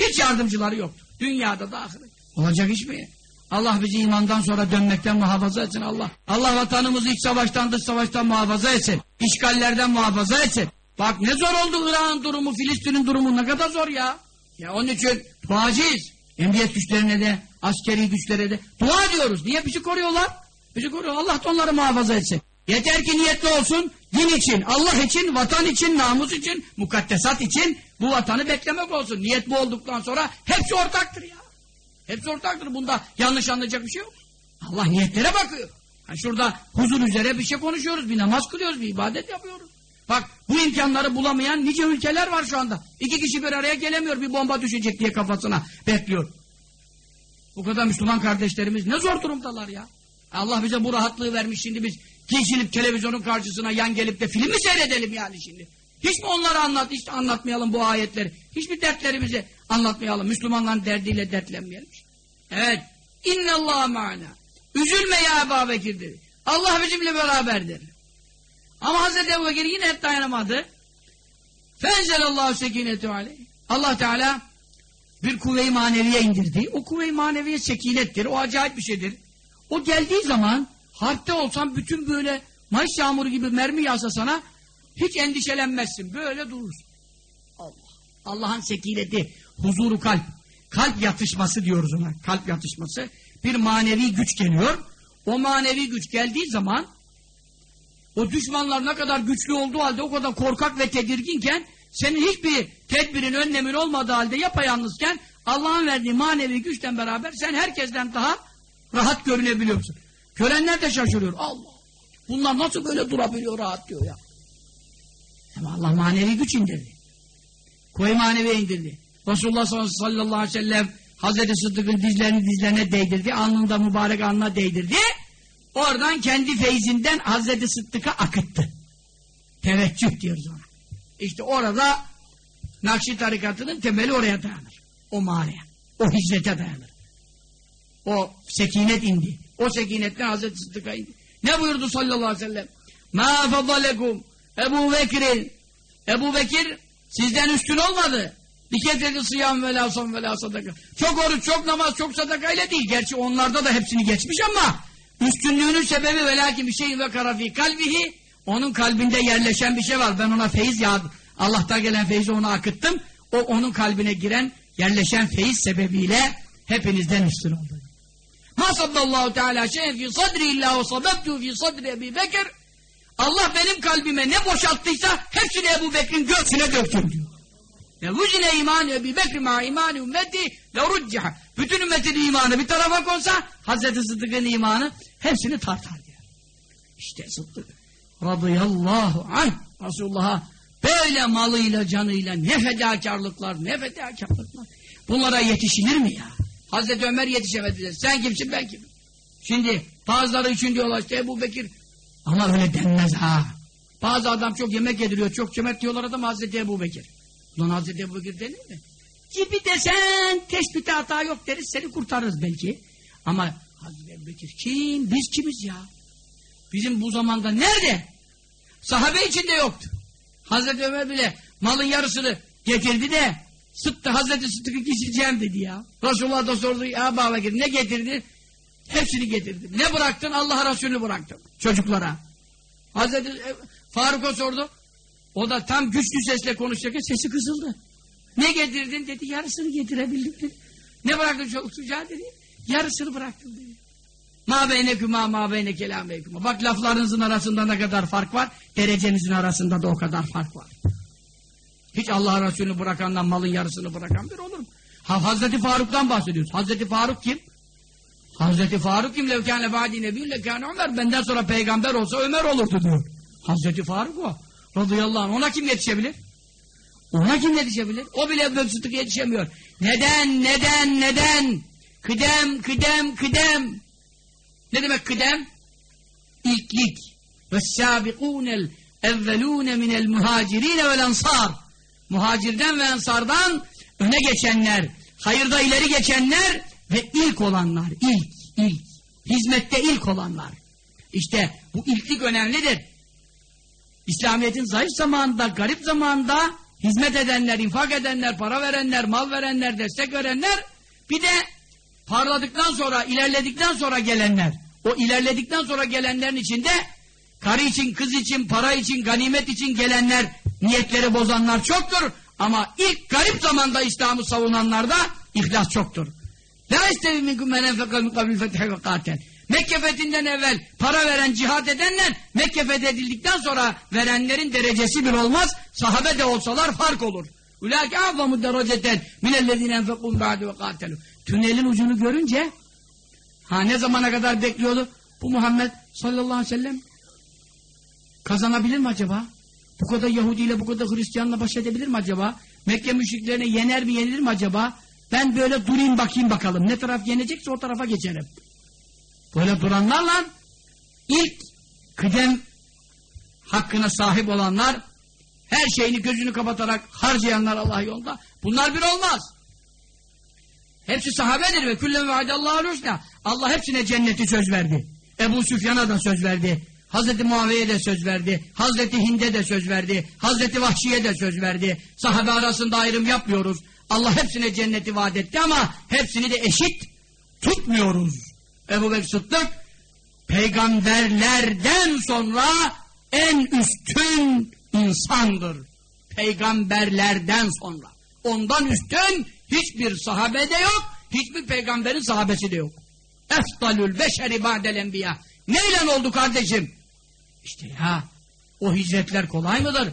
Hiç yardımcıları yoktu. Dünyada da ahiret. Olacak iş mi? Allah bizi imandan sonra dönmekten muhafaza etsin Allah. Allah vatanımızı iç savaştan dış savaştan muhafaza etsin. İşgallerden muhafaza etsin. Bak ne zor oldu Irak'ın durumu, Filistin'in durumu ne kadar zor ya. Ya onun için duacıyız. Emniyet güçlerine de, askeri güçlere de dua diyoruz. Niye bizi koruyorlar? Bizi koruyor. Allah da onları muhafaza etsin. Yeter ki niyetli olsun, din için, Allah için, vatan için, namus için, mukaddesat için bu vatanı beklemek olsun. Niyet bu olduktan sonra hepsi ortaktır ya. Hepsi ortaktır. Bunda yanlış anlayacak bir şey yok. Allah niyetlere bakıyor. Yani şurada huzur üzere bir şey konuşuyoruz, bir namaz kılıyoruz, bir ibadet yapıyoruz. Bak bu imkanları bulamayan nice ülkeler var şu anda. İki kişi bir araya gelemiyor bir bomba düşecek diye kafasına bekliyor. Bu kadar Müslüman kardeşlerimiz ne zor durumdalar ya. Allah bize bu rahatlığı vermiş şimdi biz geçinip televizyonun karşısına yan gelip de film mi seyredelim yani şimdi? Hiç mi onları anlat, hiç anlatmayalım bu ayetleri? Hiç mi dertlerimizi anlatmayalım? Müslümanların derdiyle dertlenmeyelim. Evet. İnnallâh ma'ana. Üzülme ya Ebu Bekir'dir. Allah bizimle beraberdir. Ama Hazreti Ebu Bekir yine hep dayanamadı. Fenzelallahu sekinetu aleyh. Allah Teala bir kuvve-i maneviye indirdi. O kuvve-i maneviye sekinettir. O acayip bir şeydir. O geldiği zaman harpte olsan bütün böyle mayıs yağmuru gibi mermi yağsa sana hiç endişelenmezsin. Böyle durursun. Allah. Allah'ın sekineti, huzuru kalp. Kalp yatışması diyoruz ona. Kalp yatışması. Bir manevi güç geliyor. O manevi güç geldiği zaman o düşmanlar ne kadar güçlü olduğu halde o kadar korkak ve tedirginken senin hiçbir tedbirin, önlemin olmadığı halde yapayalnızken Allah'ın verdiği manevi güçten beraber sen herkesten daha rahat görünebiliyorsun. Görenler de şaşırıyor. Allah! Bunlar nasıl böyle durabiliyor rahat diyor ya. Ama Allah manevi güç indirdi. Koy manevi indirdi. Resulullah sallallahu aleyhi ve sellem Hazreti Sıddık'ın dizlerini dizlerine değdirdi. Alnında mübarek alnına değdirdi. Oradan kendi feyzinden Hazreti Sıddık'a akıttı. Teveccüh diyoruz ona. İşte orada Nakşi tarikatının temeli oraya dayanır. O mağaraya. O hicrete dayanır. O sekinet indi. O sekinetten Hazreti Sıddık'a indi. Ne buyurdu sallallahu aleyhi ve sellem? Ma fadalekum Ebu Bekir'in Ebu Bekir sizden üstün olmadı. Bir kefreti sıyam ve la son ve la sadaka. Çok oruç, çok namaz, çok sadaka ile değil. Gerçi onlarda da hepsini geçmiş ama üstünlüğünün sebebi ve lakin bir şey ve karafi kalbihi onun kalbinde yerleşen bir şey var. Ben ona feyiz yağdım. Allah'tan gelen feyizi ona akıttım. O onun kalbine giren yerleşen feyiz sebebiyle hepinizden üstün oldu. Ma sabballahu teala şeyen fi sadri illa ve sababtu fi sadri Ebi Bekir. Allah benim kalbime ne boşalttıysa hepsini Ebu Bekir'in göğsüne döktüm diyor. Ya vücine iman Ebi Bekir ma imani ümmeti le rucciha. Bütün ümmetin imanı bir tarafa konsa Hazreti Sıddık'ın imanı hepsini tartar diyor. İşte Sıddık radıyallahu anh Resulullah'a böyle malıyla canıyla ne fedakarlıklar ne fedakarlıklar. Bunlara yetişilir mi ya? Hazreti Ömer yetişemedi. Sen kimsin ben kimim? Şimdi bazıları için diyorlar işte Ebu Bekir ama öyle denmez ha. Bazı adam çok yemek yediriyor, çok cömert diyorlar adam Hazreti Ebu Bekir. Lan Hazreti Ebu Bekir denir mi? Gibi desen tespite hata yok deriz seni kurtarırız belki. Ama Hazreti Ebu Bekir kim? Biz kimiz ya? Bizim bu zamanda nerede? Sahabe içinde yoktu. Hazreti Ömer bile malın yarısını getirdi de sıktı Hazreti Sıddık'ı geçeceğim dedi ya. Resulullah da sordu ya Ebu Bekir ne getirdi? Hepsini getirdi. Ne bıraktın? Allah Resulü bıraktım çocuklara. Hazreti e, Faruk'a sordu. O da tam güçlü sesle konuşacak sesi kısıldı. Ne getirdin dedi. Yarısını getirebildim dedi. Ne bıraktın çok çocuğa dedi. Yarısını bıraktım dedi. Ma beynekuma ma beyne kelamekuma. Bak laflarınızın arasında ne kadar fark var. Derecenizin arasında da o kadar fark var. Hiç Allah Resulü bırakandan malın yarısını bırakan bir olur mu? Ha, Hazreti Faruk'tan bahsediyoruz. Hazreti Faruk kim? Hazreti Faruk kim? Levkâne bâdî nebiyyün lekâne Ömer. Benden sonra peygamber olsa Ömer olurdu diyor. Hazreti Faruk o. Radıyallahu anh. Ona kim yetişebilir? Ona kim yetişebilir? O bile Ebu Sıddık yetişemiyor. Neden, neden, neden? Kıdem, kıdem, kıdem. Ne demek kıdem? İlklik. وَالسَّابِقُونَ الْاَوَّلُونَ مِنَ الْمُهَاجِرِينَ وَالْاَنْصَارِ Muhacirden ve ensardan öne geçenler, hayırda ileri geçenler ve ilk olanlar, ilk, ilk. Hizmette ilk olanlar. İşte bu ilklik önemlidir. İslamiyet'in zayıf zamanında, garip zamanında hizmet edenler, infak edenler, para verenler, mal verenler, destek verenler bir de parladıktan sonra, ilerledikten sonra gelenler. O ilerledikten sonra gelenlerin içinde karı için, kız için, para için, ganimet için gelenler, niyetleri bozanlar çoktur. Ama ilk garip zamanda İslam'ı savunanlarda ihlas çoktur. La istevi minkum men enfekal min kabil fethi ve katel. Mekke fethinden evvel para veren, cihat edenler Mekke fethedildikten sonra verenlerin derecesi bir olmaz. Sahabe de olsalar fark olur. Ülâke a'zamu dereceten minellezîne enfekûn ba'du ve kâtelû. Tünelin ucunu görünce ha ne zamana kadar bekliyordu? Bu Muhammed sallallahu aleyhi ve sellem kazanabilir mi acaba? Bu kadar Yahudi ile bu kadar Hristiyanla baş edebilir mi acaba? Mekke müşriklerine yener mi yenilir mi acaba? Ben böyle durayım bakayım bakalım. Ne taraf yenecekse o tarafa geçerim. Böyle duranlarla ilk kıdem hakkına sahip olanlar her şeyini gözünü kapatarak harcayanlar Allah yolunda bunlar bir olmaz. Hepsi sahabedir ve küllen vaadallahu husna. Allah hepsine cenneti söz verdi. Ebu Süfyan'a da söz verdi. Hazreti Muaviye'ye de söz verdi. Hazreti Hind'e de söz verdi. Hazreti Vahşi'ye de söz verdi. Sahabe arasında ayrım yapmıyoruz. Allah hepsine cenneti vaat etti ama hepsini de eşit tutmuyoruz. Ebu Bekir Sıddık peygamberlerden sonra en üstün insandır. Peygamberlerden sonra. Ondan üstün hiçbir sahabede yok, hiçbir peygamberin sahabesi de yok. Efdalül beşeri ba'del enbiya. Neyle oldu kardeşim? İşte ya, o hicretler kolay mıdır?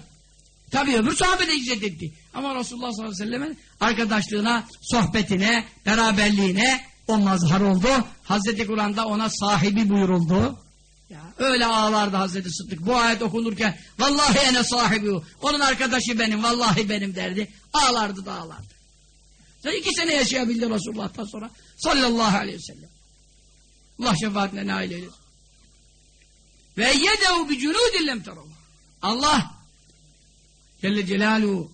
Tabi öbür sahabe de hicret etti. Ama Resulullah sallallahu aleyhi ve sellem'in arkadaşlığına, sohbetine, beraberliğine o mazhar oldu. Hazreti Kur'an'da ona sahibi buyuruldu. Ya, öyle ağlardı Hazreti Sıddık. Bu ayet okunurken vallahi ene sahibi onun arkadaşı benim, vallahi benim derdi. Ağlardı da ağlardı. Ve iki sene yaşayabildi Resulullah'tan sonra sallallahu aleyhi ve sellem. Allah şefaatine nail eylesin. Ve yedehu bi cunudillem Allah Celle Celaluhu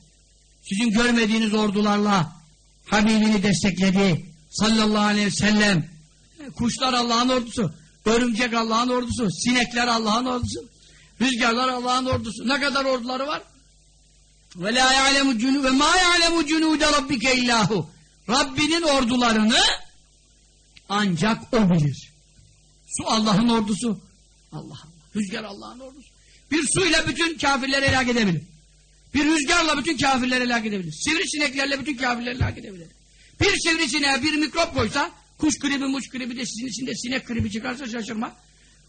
sizin görmediğiniz ordularla Habibini destekledi. Sallallahu aleyhi ve sellem. Kuşlar Allah'ın ordusu. Örümcek Allah'ın ordusu. Sinekler Allah'ın ordusu. Rüzgarlar Allah'ın ordusu. Ne kadar orduları var? Ve la ya'lemu cunu ve ma ya'lemu cunude rabbike illahu. Rabbinin ordularını ancak o bilir. Su Allah'ın ordusu. Allah. Rüzgar Allah'ın ordusu. Bir suyla bütün kafirleri helak edebilir. Bir rüzgarla bütün kafirleri helak edebilir. Sivrisineklerle bütün kafirleri helak edebilir. Bir sivrisineğe bir mikrop koysa Kuş gribi, muş gribi de sizin içinde sinek gribi çıkarsa şaşırma.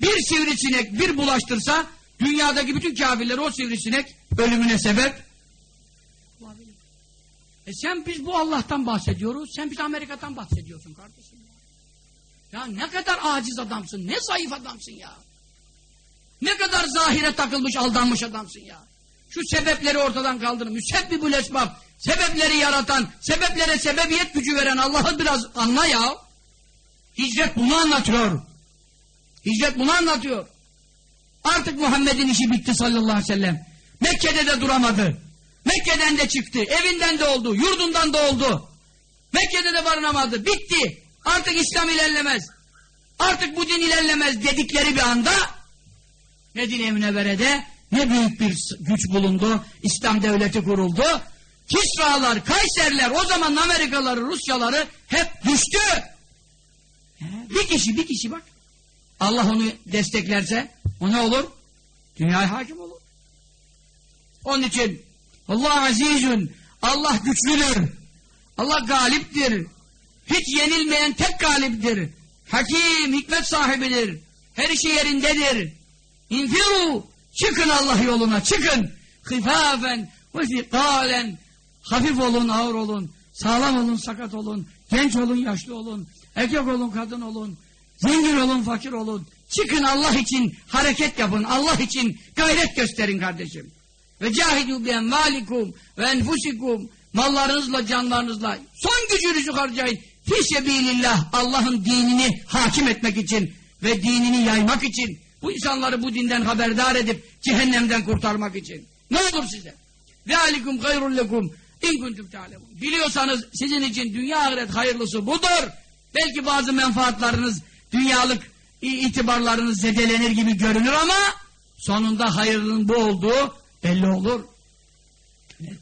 Bir sivrisinek bir bulaştırsa dünyadaki bütün kafirleri o sivrisinek ölümüne sebep. E sen biz bu Allah'tan bahsediyoruz. Sen biz Amerika'dan bahsediyorsun kardeşim. Ya ne kadar aciz adamsın. Ne zayıf adamsın ya. Ne kadar zahire takılmış, aldanmış adamsın ya. Şu sebepleri ortadan kaldırın. Müsebbibül esbab. Sebepleri yaratan, sebeplere sebebiyet gücü veren Allah'ı biraz anla ya. Hicret bunu anlatıyor. Hicret bunu anlatıyor. Artık Muhammed'in işi bitti sallallahu aleyhi ve sellem. Mekke'de de duramadı. Mekke'den de çıktı. Evinden de oldu. Yurdundan da oldu. Mekke'de de barınamadı. Bitti. Artık İslam ilerlemez. Artık bu din ilerlemez dedikleri bir anda Medine Münevvere'de ne büyük bir güç bulundu. İslam devleti kuruldu. Kisralar, Kayserler, o zaman Amerikalıları, Rusyaları hep düştü. Bir kişi, bir kişi bak. Allah onu desteklerse o ne olur? Dünyaya hakim olur. Onun için Allah azizün, Allah güçlüdür. Allah galiptir. Hiç yenilmeyen tek galiptir. Hakim, hikmet sahibidir. Her işi yerindedir. İnfiru, çıkın Allah yoluna, çıkın. Hıfafen ve. Hafif olun, ağır olun. Sağlam olun, sakat olun. Genç olun, yaşlı olun. Erkek olun, kadın olun. Zengin olun, fakir olun. Çıkın Allah için hareket yapın. Allah için gayret gösterin kardeşim. Ve cahidu bi envalikum ve enfusikum mallarınızla, canlarınızla son gücünüzü harcayın. Fi sebilillah Allah'ın dinini hakim etmek için ve dinini yaymak için bu insanları bu dinden haberdar edip cehennemden kurtarmak için. Ne olur size? Ve alikum hayrul lekum in kuntum ta'lemun. Biliyorsanız sizin için dünya ahiret hayırlısı budur. Belki bazı menfaatlarınız, dünyalık itibarlarınız zedelenir gibi görünür ama sonunda hayırlının bu olduğu belli olur.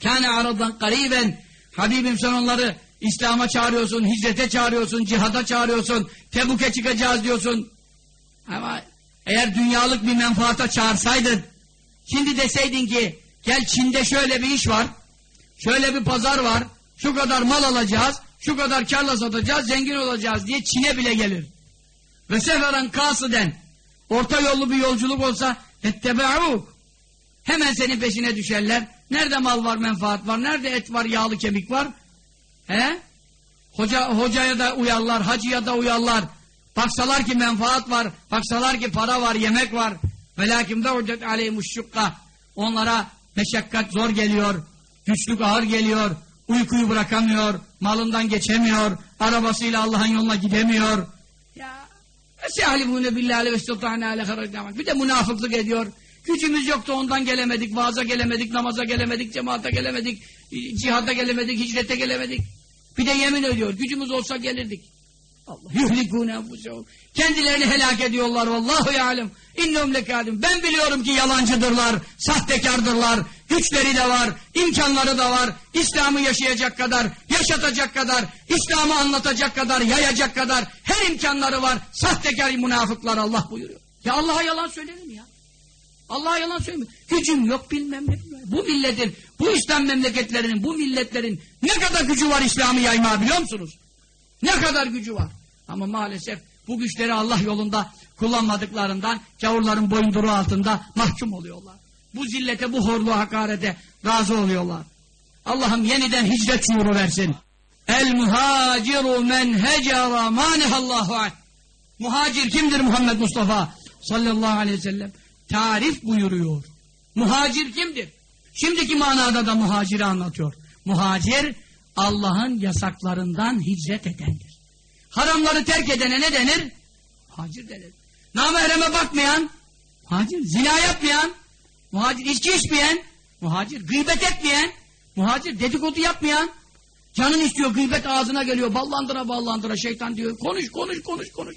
Kâne aradan gariben Habibim sen onları İslam'a çağırıyorsun, hicrete çağırıyorsun, cihada çağırıyorsun, Tebuk'e çıkacağız diyorsun. Ama eğer dünyalık bir menfaata çağırsaydın, şimdi deseydin ki, gel Çin'de şöyle bir iş var, şöyle bir pazar var, şu kadar mal alacağız, şu kadar karla satacağız, zengin olacağız diye Çin'e bile gelir. Ve seferan kasıden, orta yollu bir yolculuk olsa, ettebe'uk, hemen senin peşine düşerler. Nerede mal var, menfaat var, nerede et var, yağlı kemik var, he? Hoca, hocaya da uyarlar, hacıya da uyarlar, Baksalar ki menfaat var, baksalar ki para var, yemek var. Velakim de ucet aleyhimuşşukka. Onlara meşakkat zor geliyor, güçlük ağır geliyor, uykuyu bırakamıyor, malından geçemiyor, arabasıyla Allah'ın yoluna gidemiyor. Ya Esehalibune billahi ve sultane ale Bir de münafıklık ediyor. Gücümüz yoktu ondan gelemedik, vaaza gelemedik, namaza gelemedik, cemaate gelemedik, cihada gelemedik, hicrete gelemedik. Bir de yemin ediyor, gücümüz olsa gelirdik. Yuhlikûne enfusehum. Kendilerini helak ediyorlar. Vallahu ya'lem. İnnehum lekâdim. Ben biliyorum ki yalancıdırlar, sahtekardırlar. Güçleri de var, imkanları da var. İslam'ı yaşayacak kadar, yaşatacak kadar, İslam'ı anlatacak kadar, yayacak kadar her imkanları var. Sahtekar münafıklar Allah buyuruyor. Ya Allah'a yalan söylenir mi ya? Allah'a yalan söylemiyor. Gücüm yok bilmem ne. Bu milletin, bu İslam memleketlerinin, bu milletlerin ne kadar gücü var İslam'ı yaymaya biliyor musunuz? Ne kadar gücü var. Ama maalesef bu güçleri Allah yolunda kullanmadıklarından gavurların boyunduruğu altında mahkum oluyorlar. Bu zillete, bu horluğa, hakarete razı oluyorlar. Allah'ım yeniden hicret şuuru versin. El muhaciru men hecera manihallahu anh. Muhacir kimdir Muhammed Mustafa sallallahu aleyhi ve sellem? Tarif buyuruyor. Muhacir kimdir? Şimdiki manada da muhaciri anlatıyor. Muhacir Allah'ın yasaklarından hicret edendir. Haramları terk edene ne denir? Muhacir denir. Namahreme bakmayan, muhacir. Zina yapmayan, muhacir. içki içmeyen, muhacir. Gıybet etmeyen, muhacir. Dedikodu yapmayan, canın istiyor, gıybet ağzına geliyor, ballandıra ballandıra, şeytan diyor, konuş, konuş, konuş, konuş.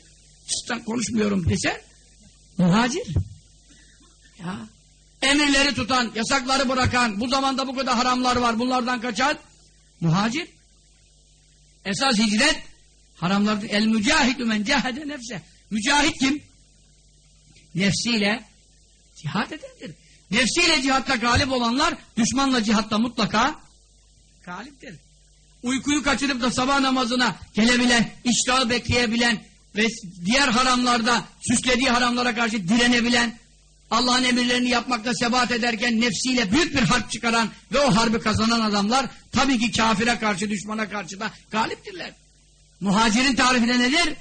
Sen konuşmuyorum dese, muhacir. Ya. Emirleri tutan, yasakları bırakan, bu zamanda bu kadar haramlar var, bunlardan kaçan, muhacir. Esas hicret, Haramlarda el mücahidü men cahede nefse. Mücahit kim? Nefsiyle cihat edendir. Nefsiyle cihatta galip olanlar düşmanla cihatta mutlaka galiptir. uykuyu kaçırıp da sabah namazına gelebilen, iştahı bekleyebilen ve diğer haramlarda, süslediği haramlara karşı direnebilen, Allah'ın emirlerini yapmakta sebat ederken nefsiyle büyük bir harp çıkaran ve o harbi kazanan adamlar tabii ki kafire karşı, düşmana karşı da galiptirler. Muhacirin tarifi de nedir?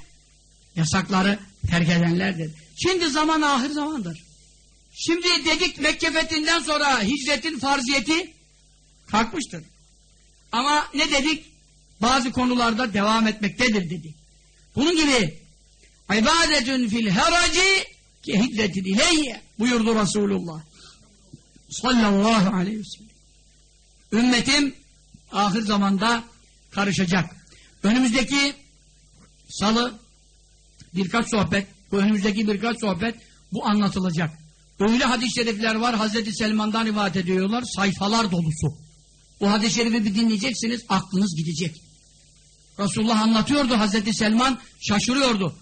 Yasakları terk edenlerdir. Şimdi zaman ahir zamandır. Şimdi dedik Mekke fethinden sonra hicretin farziyeti kalkmıştır. Ama ne dedik? Bazı konularda devam etmektedir dedik. Bunun gibi ibadetün fil heraci ki hicretin ileyye buyurdu Resulullah sallallahu aleyhi ve sellem. Ümmetim ahir zamanda karışacak. Önümüzdeki salı birkaç sohbet, bu önümüzdeki birkaç sohbet bu anlatılacak. Öyle hadis-i şerifler var Hazreti Selman'dan rivayet ediyorlar sayfalar dolusu. Bu hadis-i şerifi bir dinleyeceksiniz aklınız gidecek. Resulullah anlatıyordu Hazreti Selman şaşırıyordu.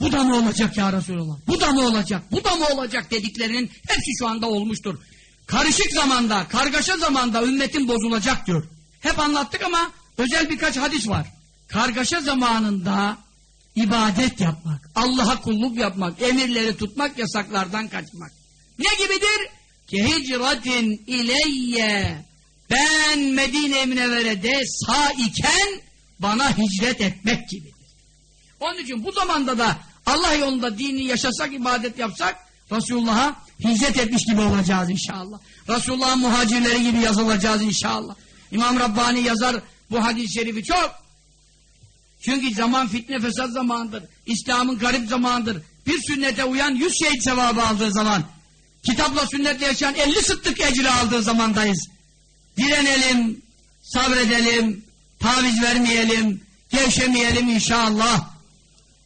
Bu da mı olacak ya Resulullah? Bu da mı olacak? Bu da mı olacak dediklerinin hepsi şu anda olmuştur. Karışık zamanda, kargaşa zamanda ümmetin bozulacak diyor. Hep anlattık ama özel birkaç hadis var. Kargaşa zamanında ibadet yapmak, Allah'a kulluk yapmak, emirleri tutmak, yasaklardan kaçmak. Ne gibidir? Ki hicretin ileyye ben Medine-i Münevvere'de sağ iken bana hicret etmek gibidir. Onun için bu zamanda da Allah yolunda dini yaşasak, ibadet yapsak Resulullah'a hicret etmiş gibi olacağız inşallah. Resulullah'ın muhacirleri gibi yazılacağız inşallah. İmam Rabbani yazar bu hadis-i şerifi çok. Çünkü zaman fitne fesat zamandır. İslam'ın garip zamandır. Bir sünnete uyan yüz şehit sevabı aldığı zaman. Kitapla sünnetle yaşayan elli sıttık ecri aldığı zamandayız. Direnelim, sabredelim, taviz vermeyelim, gevşemeyelim inşallah.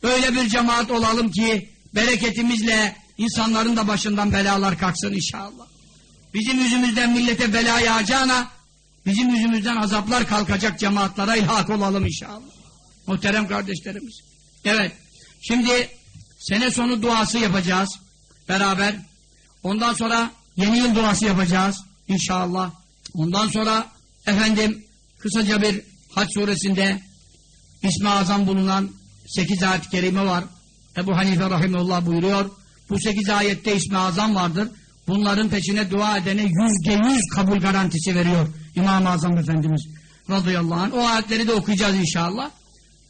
Öyle bir cemaat olalım ki bereketimizle insanların da başından belalar kalksın inşallah. Bizim yüzümüzden millete bela yağacağına bizim yüzümüzden azaplar kalkacak cemaatlara ilhak olalım inşallah. Muhterem kardeşlerimiz. Evet. Şimdi sene sonu duası yapacağız. Beraber. Ondan sonra yeni yıl duası yapacağız. inşallah. Ondan sonra efendim kısaca bir Hac suresinde İsmi Azam bulunan 8 ayet-i kerime var. Ebu Hanife Rahimullah buyuruyor. Bu 8 ayette İsmi Azam vardır. Bunların peşine dua edene yüzde yüz kabul garantisi veriyor İmam-ı Azam Efendimiz radıyallahu anh. O ayetleri de okuyacağız inşallah.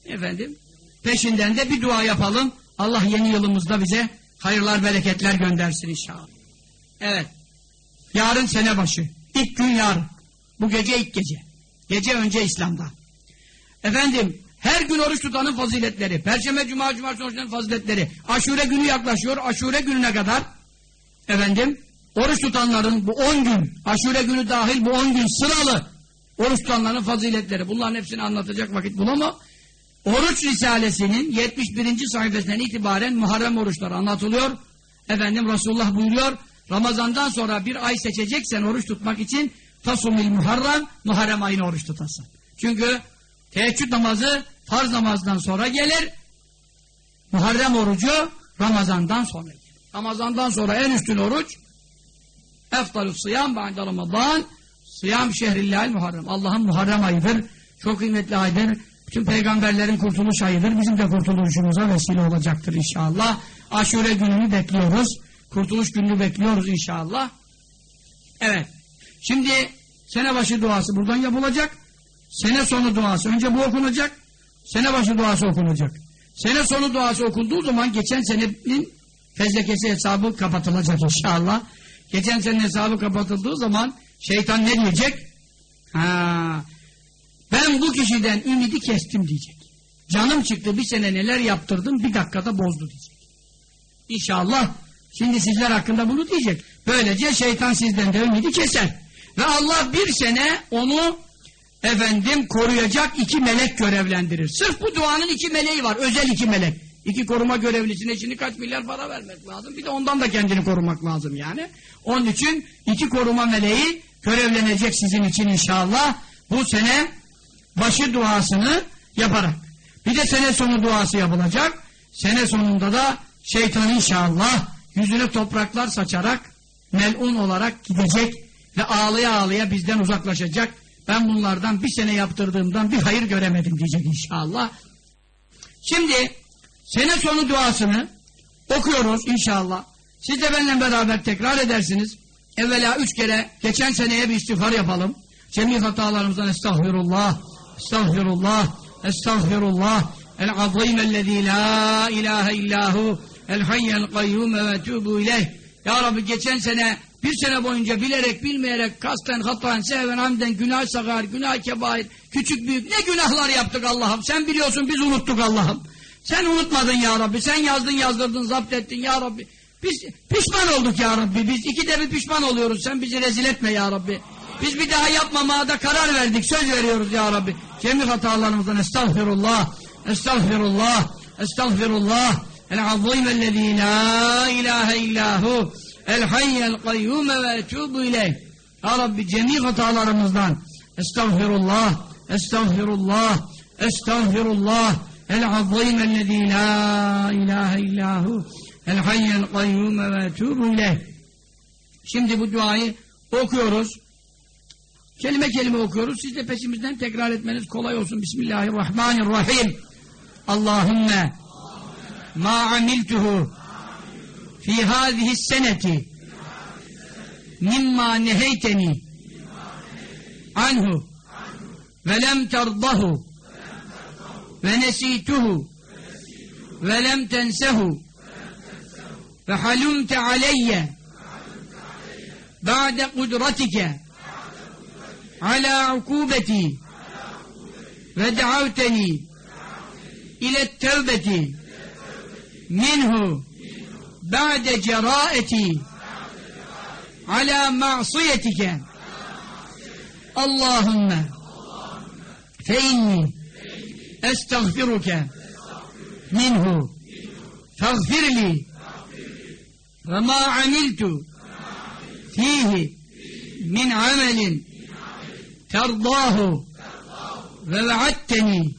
Efendim peşinden de bir dua yapalım. Allah yeni yılımızda bize hayırlar bereketler göndersin inşallah. Evet. Yarın sene başı. İlk gün yarın. Bu gece ilk gece. Gece önce İslam'da. Efendim her gün oruç tutanın faziletleri, Perşembe, Cuma, Cumartesi oruçların faziletleri, aşure günü yaklaşıyor, aşure gününe kadar efendim oruç tutanların bu on gün, aşure günü dahil bu on gün sıralı oruç tutanların faziletleri. Bunların hepsini anlatacak vakit bulamam. Oruç Risalesi'nin 71. sayfasından itibaren Muharrem oruçları anlatılıyor. Efendim Resulullah buyuruyor, Ramazandan sonra bir ay seçeceksen oruç tutmak için Tasumil Muharrem, Muharrem ayını oruç tutasın. Çünkü teheccüd namazı farz namazdan sonra gelir. Muharrem orucu Ramazandan sonra gelir. Ramazandan sonra en üstün oruç Eftalü sıyam ba'de Ramazan Sıyam şehrillahil Muharrem. Allah'ın Muharrem ayıdır. Çok kıymetli aydır. Bütün peygamberlerin kurtuluş ayıdır. Bizim de kurtuluşumuza vesile olacaktır inşallah. Aşure gününü bekliyoruz. Kurtuluş gününü bekliyoruz inşallah. Evet. Şimdi sene başı duası buradan yapılacak. Sene sonu duası. Önce bu okunacak. Sene başı duası okunacak. Sene sonu duası okunduğu zaman geçen senenin fezlekesi hesabı kapatılacak inşallah. Geçen senenin hesabı kapatıldığı zaman şeytan ne diyecek? Ha, ben bu kişiden ümidi kestim diyecek. Canım çıktı bir sene neler yaptırdım bir dakikada bozdu diyecek. İnşallah şimdi sizler hakkında bunu diyecek. Böylece şeytan sizden de ümidi keser. Ve Allah bir sene onu efendim koruyacak iki melek görevlendirir. Sırf bu duanın iki meleği var. Özel iki melek. İki koruma görevlisine şimdi kaç milyar para vermek lazım. Bir de ondan da kendini korumak lazım yani. Onun için iki koruma meleği görevlenecek sizin için inşallah. Bu sene başı duasını yaparak. Bir de sene sonu duası yapılacak. Sene sonunda da şeytan inşallah yüzüne topraklar saçarak melun olarak gidecek ve ağlaya ağlaya bizden uzaklaşacak. ben bunlardan bir sene yaptırdığımdan bir hayır göremedim diyecek inşallah. Şimdi sene sonu duasını okuyoruz inşallah. Siz de benimle beraber tekrar edersiniz. Evvela üç kere geçen seneye bir istiğfar yapalım. Cemil hatalarımızdan estağfirullah, estağfirullah, estağfirullah. El azim ellezî la ilahe illahu el hayyel kayyum ve tubu ileyh. Ya Rabbi geçen sene bir sene boyunca bilerek bilmeyerek kasten hataen seven hamden günah sagar günah kebair küçük büyük ne günahlar yaptık Allah'ım. Sen biliyorsun biz unuttuk Allah'ım. Sen unutmadın ya Rabbi. Sen yazdın yazdırdın zapt ettin ya Rabbi. Biz pişman olduk ya Rabbi. Biz ikide bir pişman oluyoruz. Sen bizi rezil etme ya Rabbi biz bir daha yapmamaya da karar verdik söz veriyoruz ya Rabbi cemi hatalarımızdan estağfirullah estağfirullah estağfirullah el azim ellezî la ilahe illahu El hayyel kayyume ve etubu ileyh. Ya Rabbi cemi hatalarımızdan estağfirullah, estağfirullah, estağfirullah. El azim ellezî la ilahe illahu. El hayyel kayyume ve etubu ileyh. Şimdi bu duayı okuyoruz. Kelime kelime okuyoruz. Siz de peşimizden tekrar etmeniz kolay olsun. Bismillahirrahmanirrahim. Allahümme ma amiltuhu fi hâzihi seneti mimma neheyteni anhu ve lem terdahu ve nesituhu ve lem tensehu ve halumte aleyye ba'de kudretike ukubeti ve da'avteni ile tevbeti minhu بعد جراءتي على معصيتك. اللهم فإني أستغفرك منه. فاغفر لي وما عملت فيه من عمل. ترضاه. ووعدتني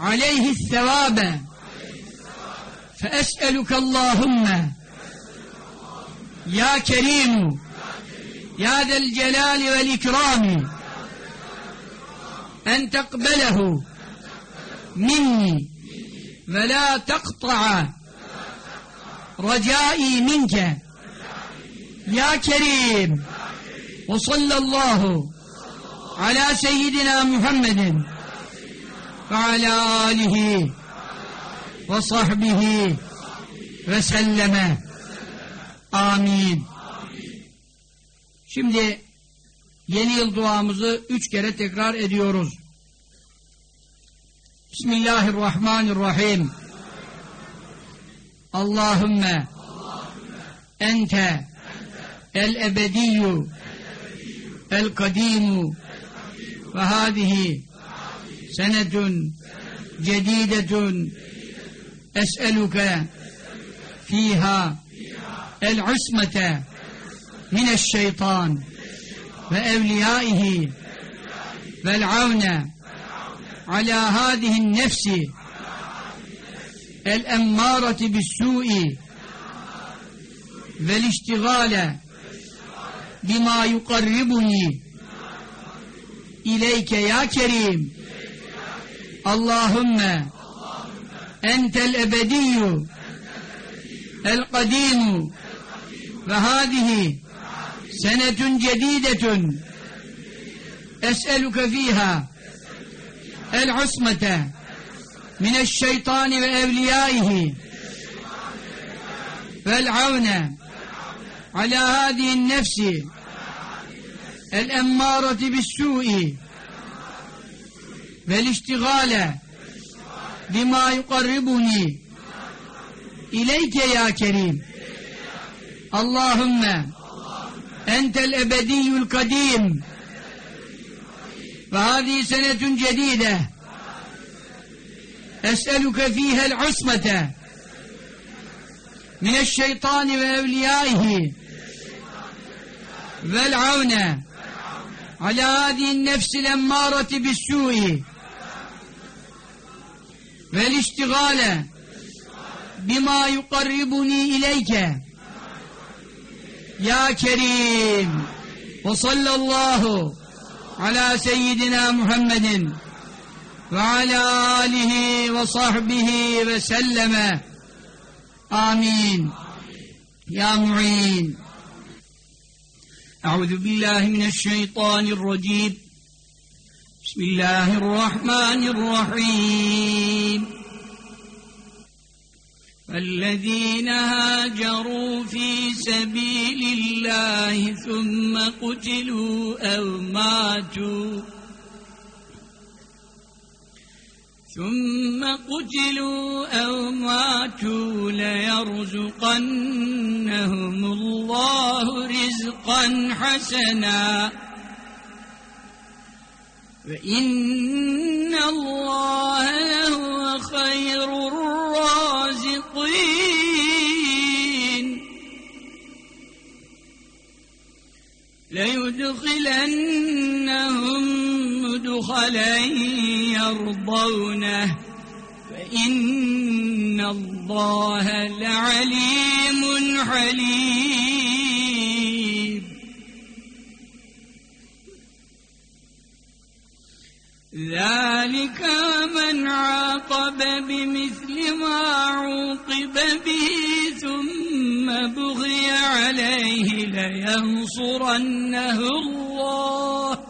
عليه الثواب. فأسألك اللهم. يا كريم. يا ذا الجلال والإكرام. أن تقبله مني. ولا تقطع رجائي منك. يا كريم. وصلى الله ala seyyidina Muhammedin ve ala alihi ve sahbihi ve selleme amin. Şimdi yeni yıl duamızı üç kere tekrar ediyoruz. Bismillahirrahmanirrahim. Allahümme ente el ebediyyu el kadimu hadihi senetun cedidetun أسألك فيها العصمة من الشيطان وأوليائه والعون على هذه النفس الأمارة بالسوء والاشتغال بما يقربني İleyke ya Kerim. Allahümme. Entel ebediyyü el kadimu. Ve hadihi. Senetün cedidetün. Es'eluke fiha. El husmete. Mineşşeytani ve evliyaihi. Vel avne. Ala hadihin nefsi el emmâreti bissû'i vel iştigâle bima yukarribuni ileyke ya kerim. Allahümme. Entel ebediyyül kadim. Ve hâzî senetün cedîde es'elüke fîhel usmete. Mineşşeytani ve evliyâihi vel avne. Ala hadin nefsil emmarati bis su'i vel iştigale bima yukarribuni ileyke. Ya kerim ve sallallahu ala seyyidina Muhammedin ve ala alihi ve sahbihi ve selleme. Amin ya mu'in أعوذ بالله من الشيطان الرجيم. بسم الله الرحمن الرحيم. الذين هاجروا في سبيل الله ثم قتلوا أو ماتوا ثم قتلوا أو ماتوا ليرزقنهم الله رزقا حسنا. فإن الله لهو خير الرازقين. ليدخلنهم مدخلا يرضونه. فإن الله لعليم حليم. ذلك من عاقب بمثل ما عوقب به ثم بغي عليه لينصرنه الله.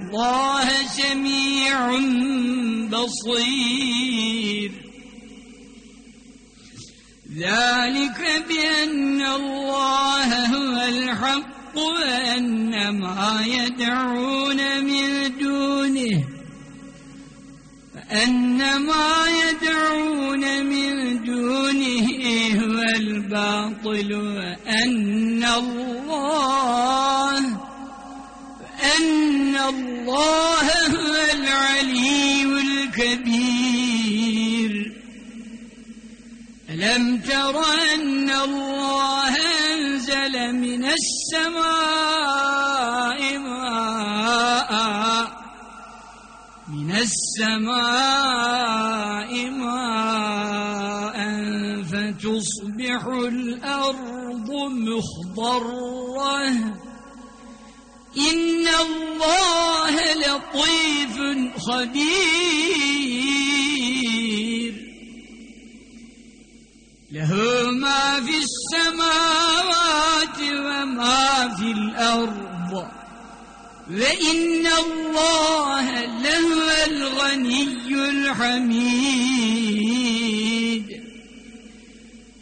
سميع بصير. ذلك بأن الله هو الحق وأن ما يدعون من دونه فأن ما يدعون من دونه هو الباطل وأن الله وأن الله هو العلي الكبير. ألم تر أن الله أنزل من السماء ماء من السماء ماء فتصبح الأرض مخضرة. إن الله لطيف خبير. له ما في السماوات وما في الأرض. وإن الله لهو الغني الحميد.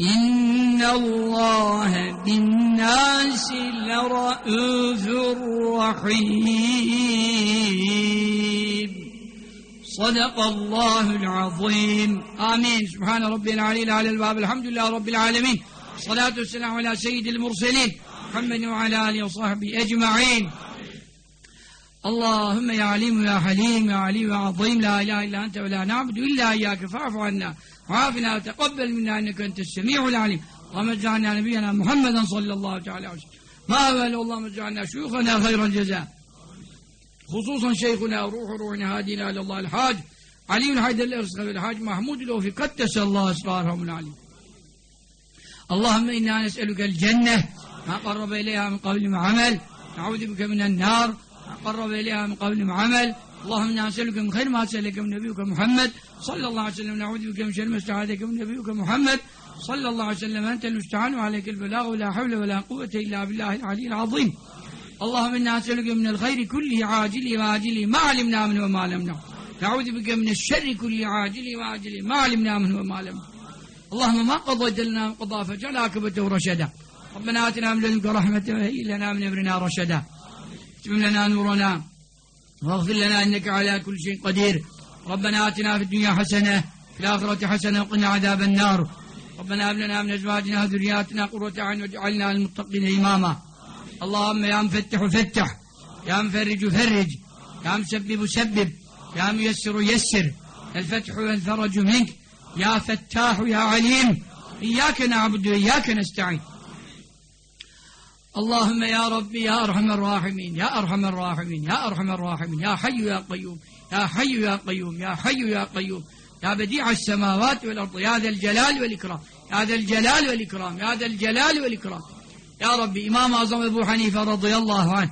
إن الله بالناس لرؤوف رحيم. صدق الله العظيم. آمين. سبحان ربي العلي العلي الباب الحمد لله رب العالمين. الصلاة والسلام على سيد المرسلين محمد وعلى آله وصحبه أجمعين. اللهم يا عليم يا حليم يا علي يا عظيم. لا إله إلا أنت ولا نعبد إلا إياك. فاعف عنا. وعافنا وتقبل منا إنك أنت السميع العليم. اللهم اجعلنا نبينا محمدا صلى الله تعالى عليه وسلم. ما أول اللهم اجعلنا شيوخنا خير الجزاء خصوصا شيخنا وروح روحنا هادينا إلى الله الحاج. علي حيدر الإرسل الحاج محمود الأوفي قدس الله أسرارهم العليم. اللهم إنا نسألك الجنة ما قرب إليها من قول وعمل نعوذ بك من النار ما قرب إليها من قول وعمل اللهم نعم أنا نسألك من خير ما سألك من نبيك محمد. صلى الله عليه وسلم. نعوذ بك من شر ما استعاذك من نبيك محمد. صلى الله عليه وسلم. أنت المستعان وعليك البلاغ. ولا حول ولا قوة إلا بالله العلي العظيم. اللهم إنا نسألك من الخير كله عاجل وآجل ما علمنا منه وما لم نعلم. نعوذ بك من الشر كل عاجل وآجل ما علمنا منه وما لم اللهم ما قضيت لنا قضاء فجعل عاقبته رشدا. ربنا آتنا من لدنك رحمة وهيئ لنا من أمرنا رشدا. اتمم لنا نورنا. واغفر لنا إنك على كل شيء قدير. ربنا آتنا في الدنيا حسنة في الآخرة حسنة وقنا عذاب النار. ربنا هب لنا من أزواجنا وذرياتنا قرة أعين واجعلنا للمتقين إماما. اللهم يا مفتح فتح يا مفرج فرج يا مسبب سبب يا ميسر يسر. الفتح والفرج منك. يا فتاح يا عليم. إياك نعبد وإياك نستعين. Allahümme ya Rabbi ya Erhamer Rahimin ya Erhamer Rahimin ya Erhamer Rahimin ya Hayyu ya Kayyum ya Hayyu ya Kayyum ya Hayyu ya Kayyum. Ya Bedi'as semavat vel ardı ya del celal vel ikram ya del celal vel ikram ya del celal vel ikram. Ya Rabbi İmam-ı Azam Ebu Hanife radıyallahu anh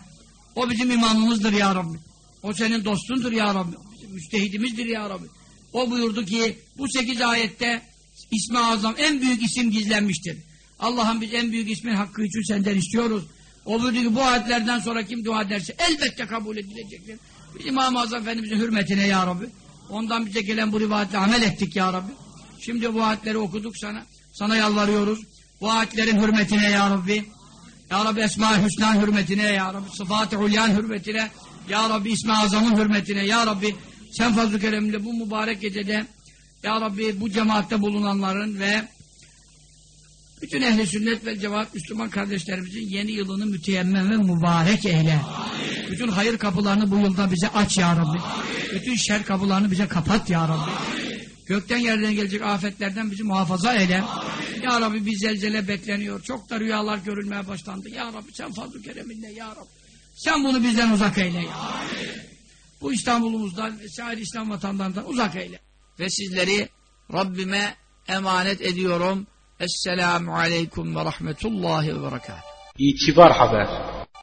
o bizim imamımızdır ya Rabbi. O senin dostundur ya Rabbi müstehidimizdir ya Rabbi. O buyurdu ki bu sekiz ayette İsmi Azam en büyük isim gizlenmiştir. Allah'ım biz en büyük ismin hakkı için senden istiyoruz. O buyurdu bu ayetlerden sonra kim dua ederse elbette kabul edilecektir. Biz İmam-ı Azam Efendimizin hürmetine ya Rabbi. Ondan bize gelen bu rivayetle amel ettik ya Rabbi. Şimdi bu ayetleri okuduk sana. Sana yalvarıyoruz. Bu ayetlerin hürmetine ya Rabbi. Ya Rabbi Esma-i Hüsna hürmetine ya Rabbi. Sıfat-ı Ulyan hürmetine. Ya Rabbi İsmi Azam'ın hürmetine. Ya Rabbi sen fazl-ı bu mübarek gecede Ya Rabbi bu cemaatte bulunanların ve bütün ehli sünnet ve cemaat Müslüman kardeşlerimizin yeni yılını müteyemmem ve mübarek eyle. Amin. Bütün hayır kapılarını bu yılda bize aç ya Rabbi. Amin. Bütün şer kapılarını bize kapat ya Rabbi. Amin. Gökten yerden gelecek afetlerden bizi muhafaza eyle. Amin. Ya Rabbi bir zelzele bekleniyor. Çok da rüyalar görülmeye başlandı. Ya Rabbi sen fazl-ı kereminle ya Rabbi. Sen bunu bizden uzak eyle. Amin. Bu İstanbul'umuzdan ve şair İslam vatanlarından uzak eyle. Ve sizleri Rabbime emanet ediyorum. Esselamu Aleyküm ve Rahmetullahi ve Berekatuhu. İtibar Haber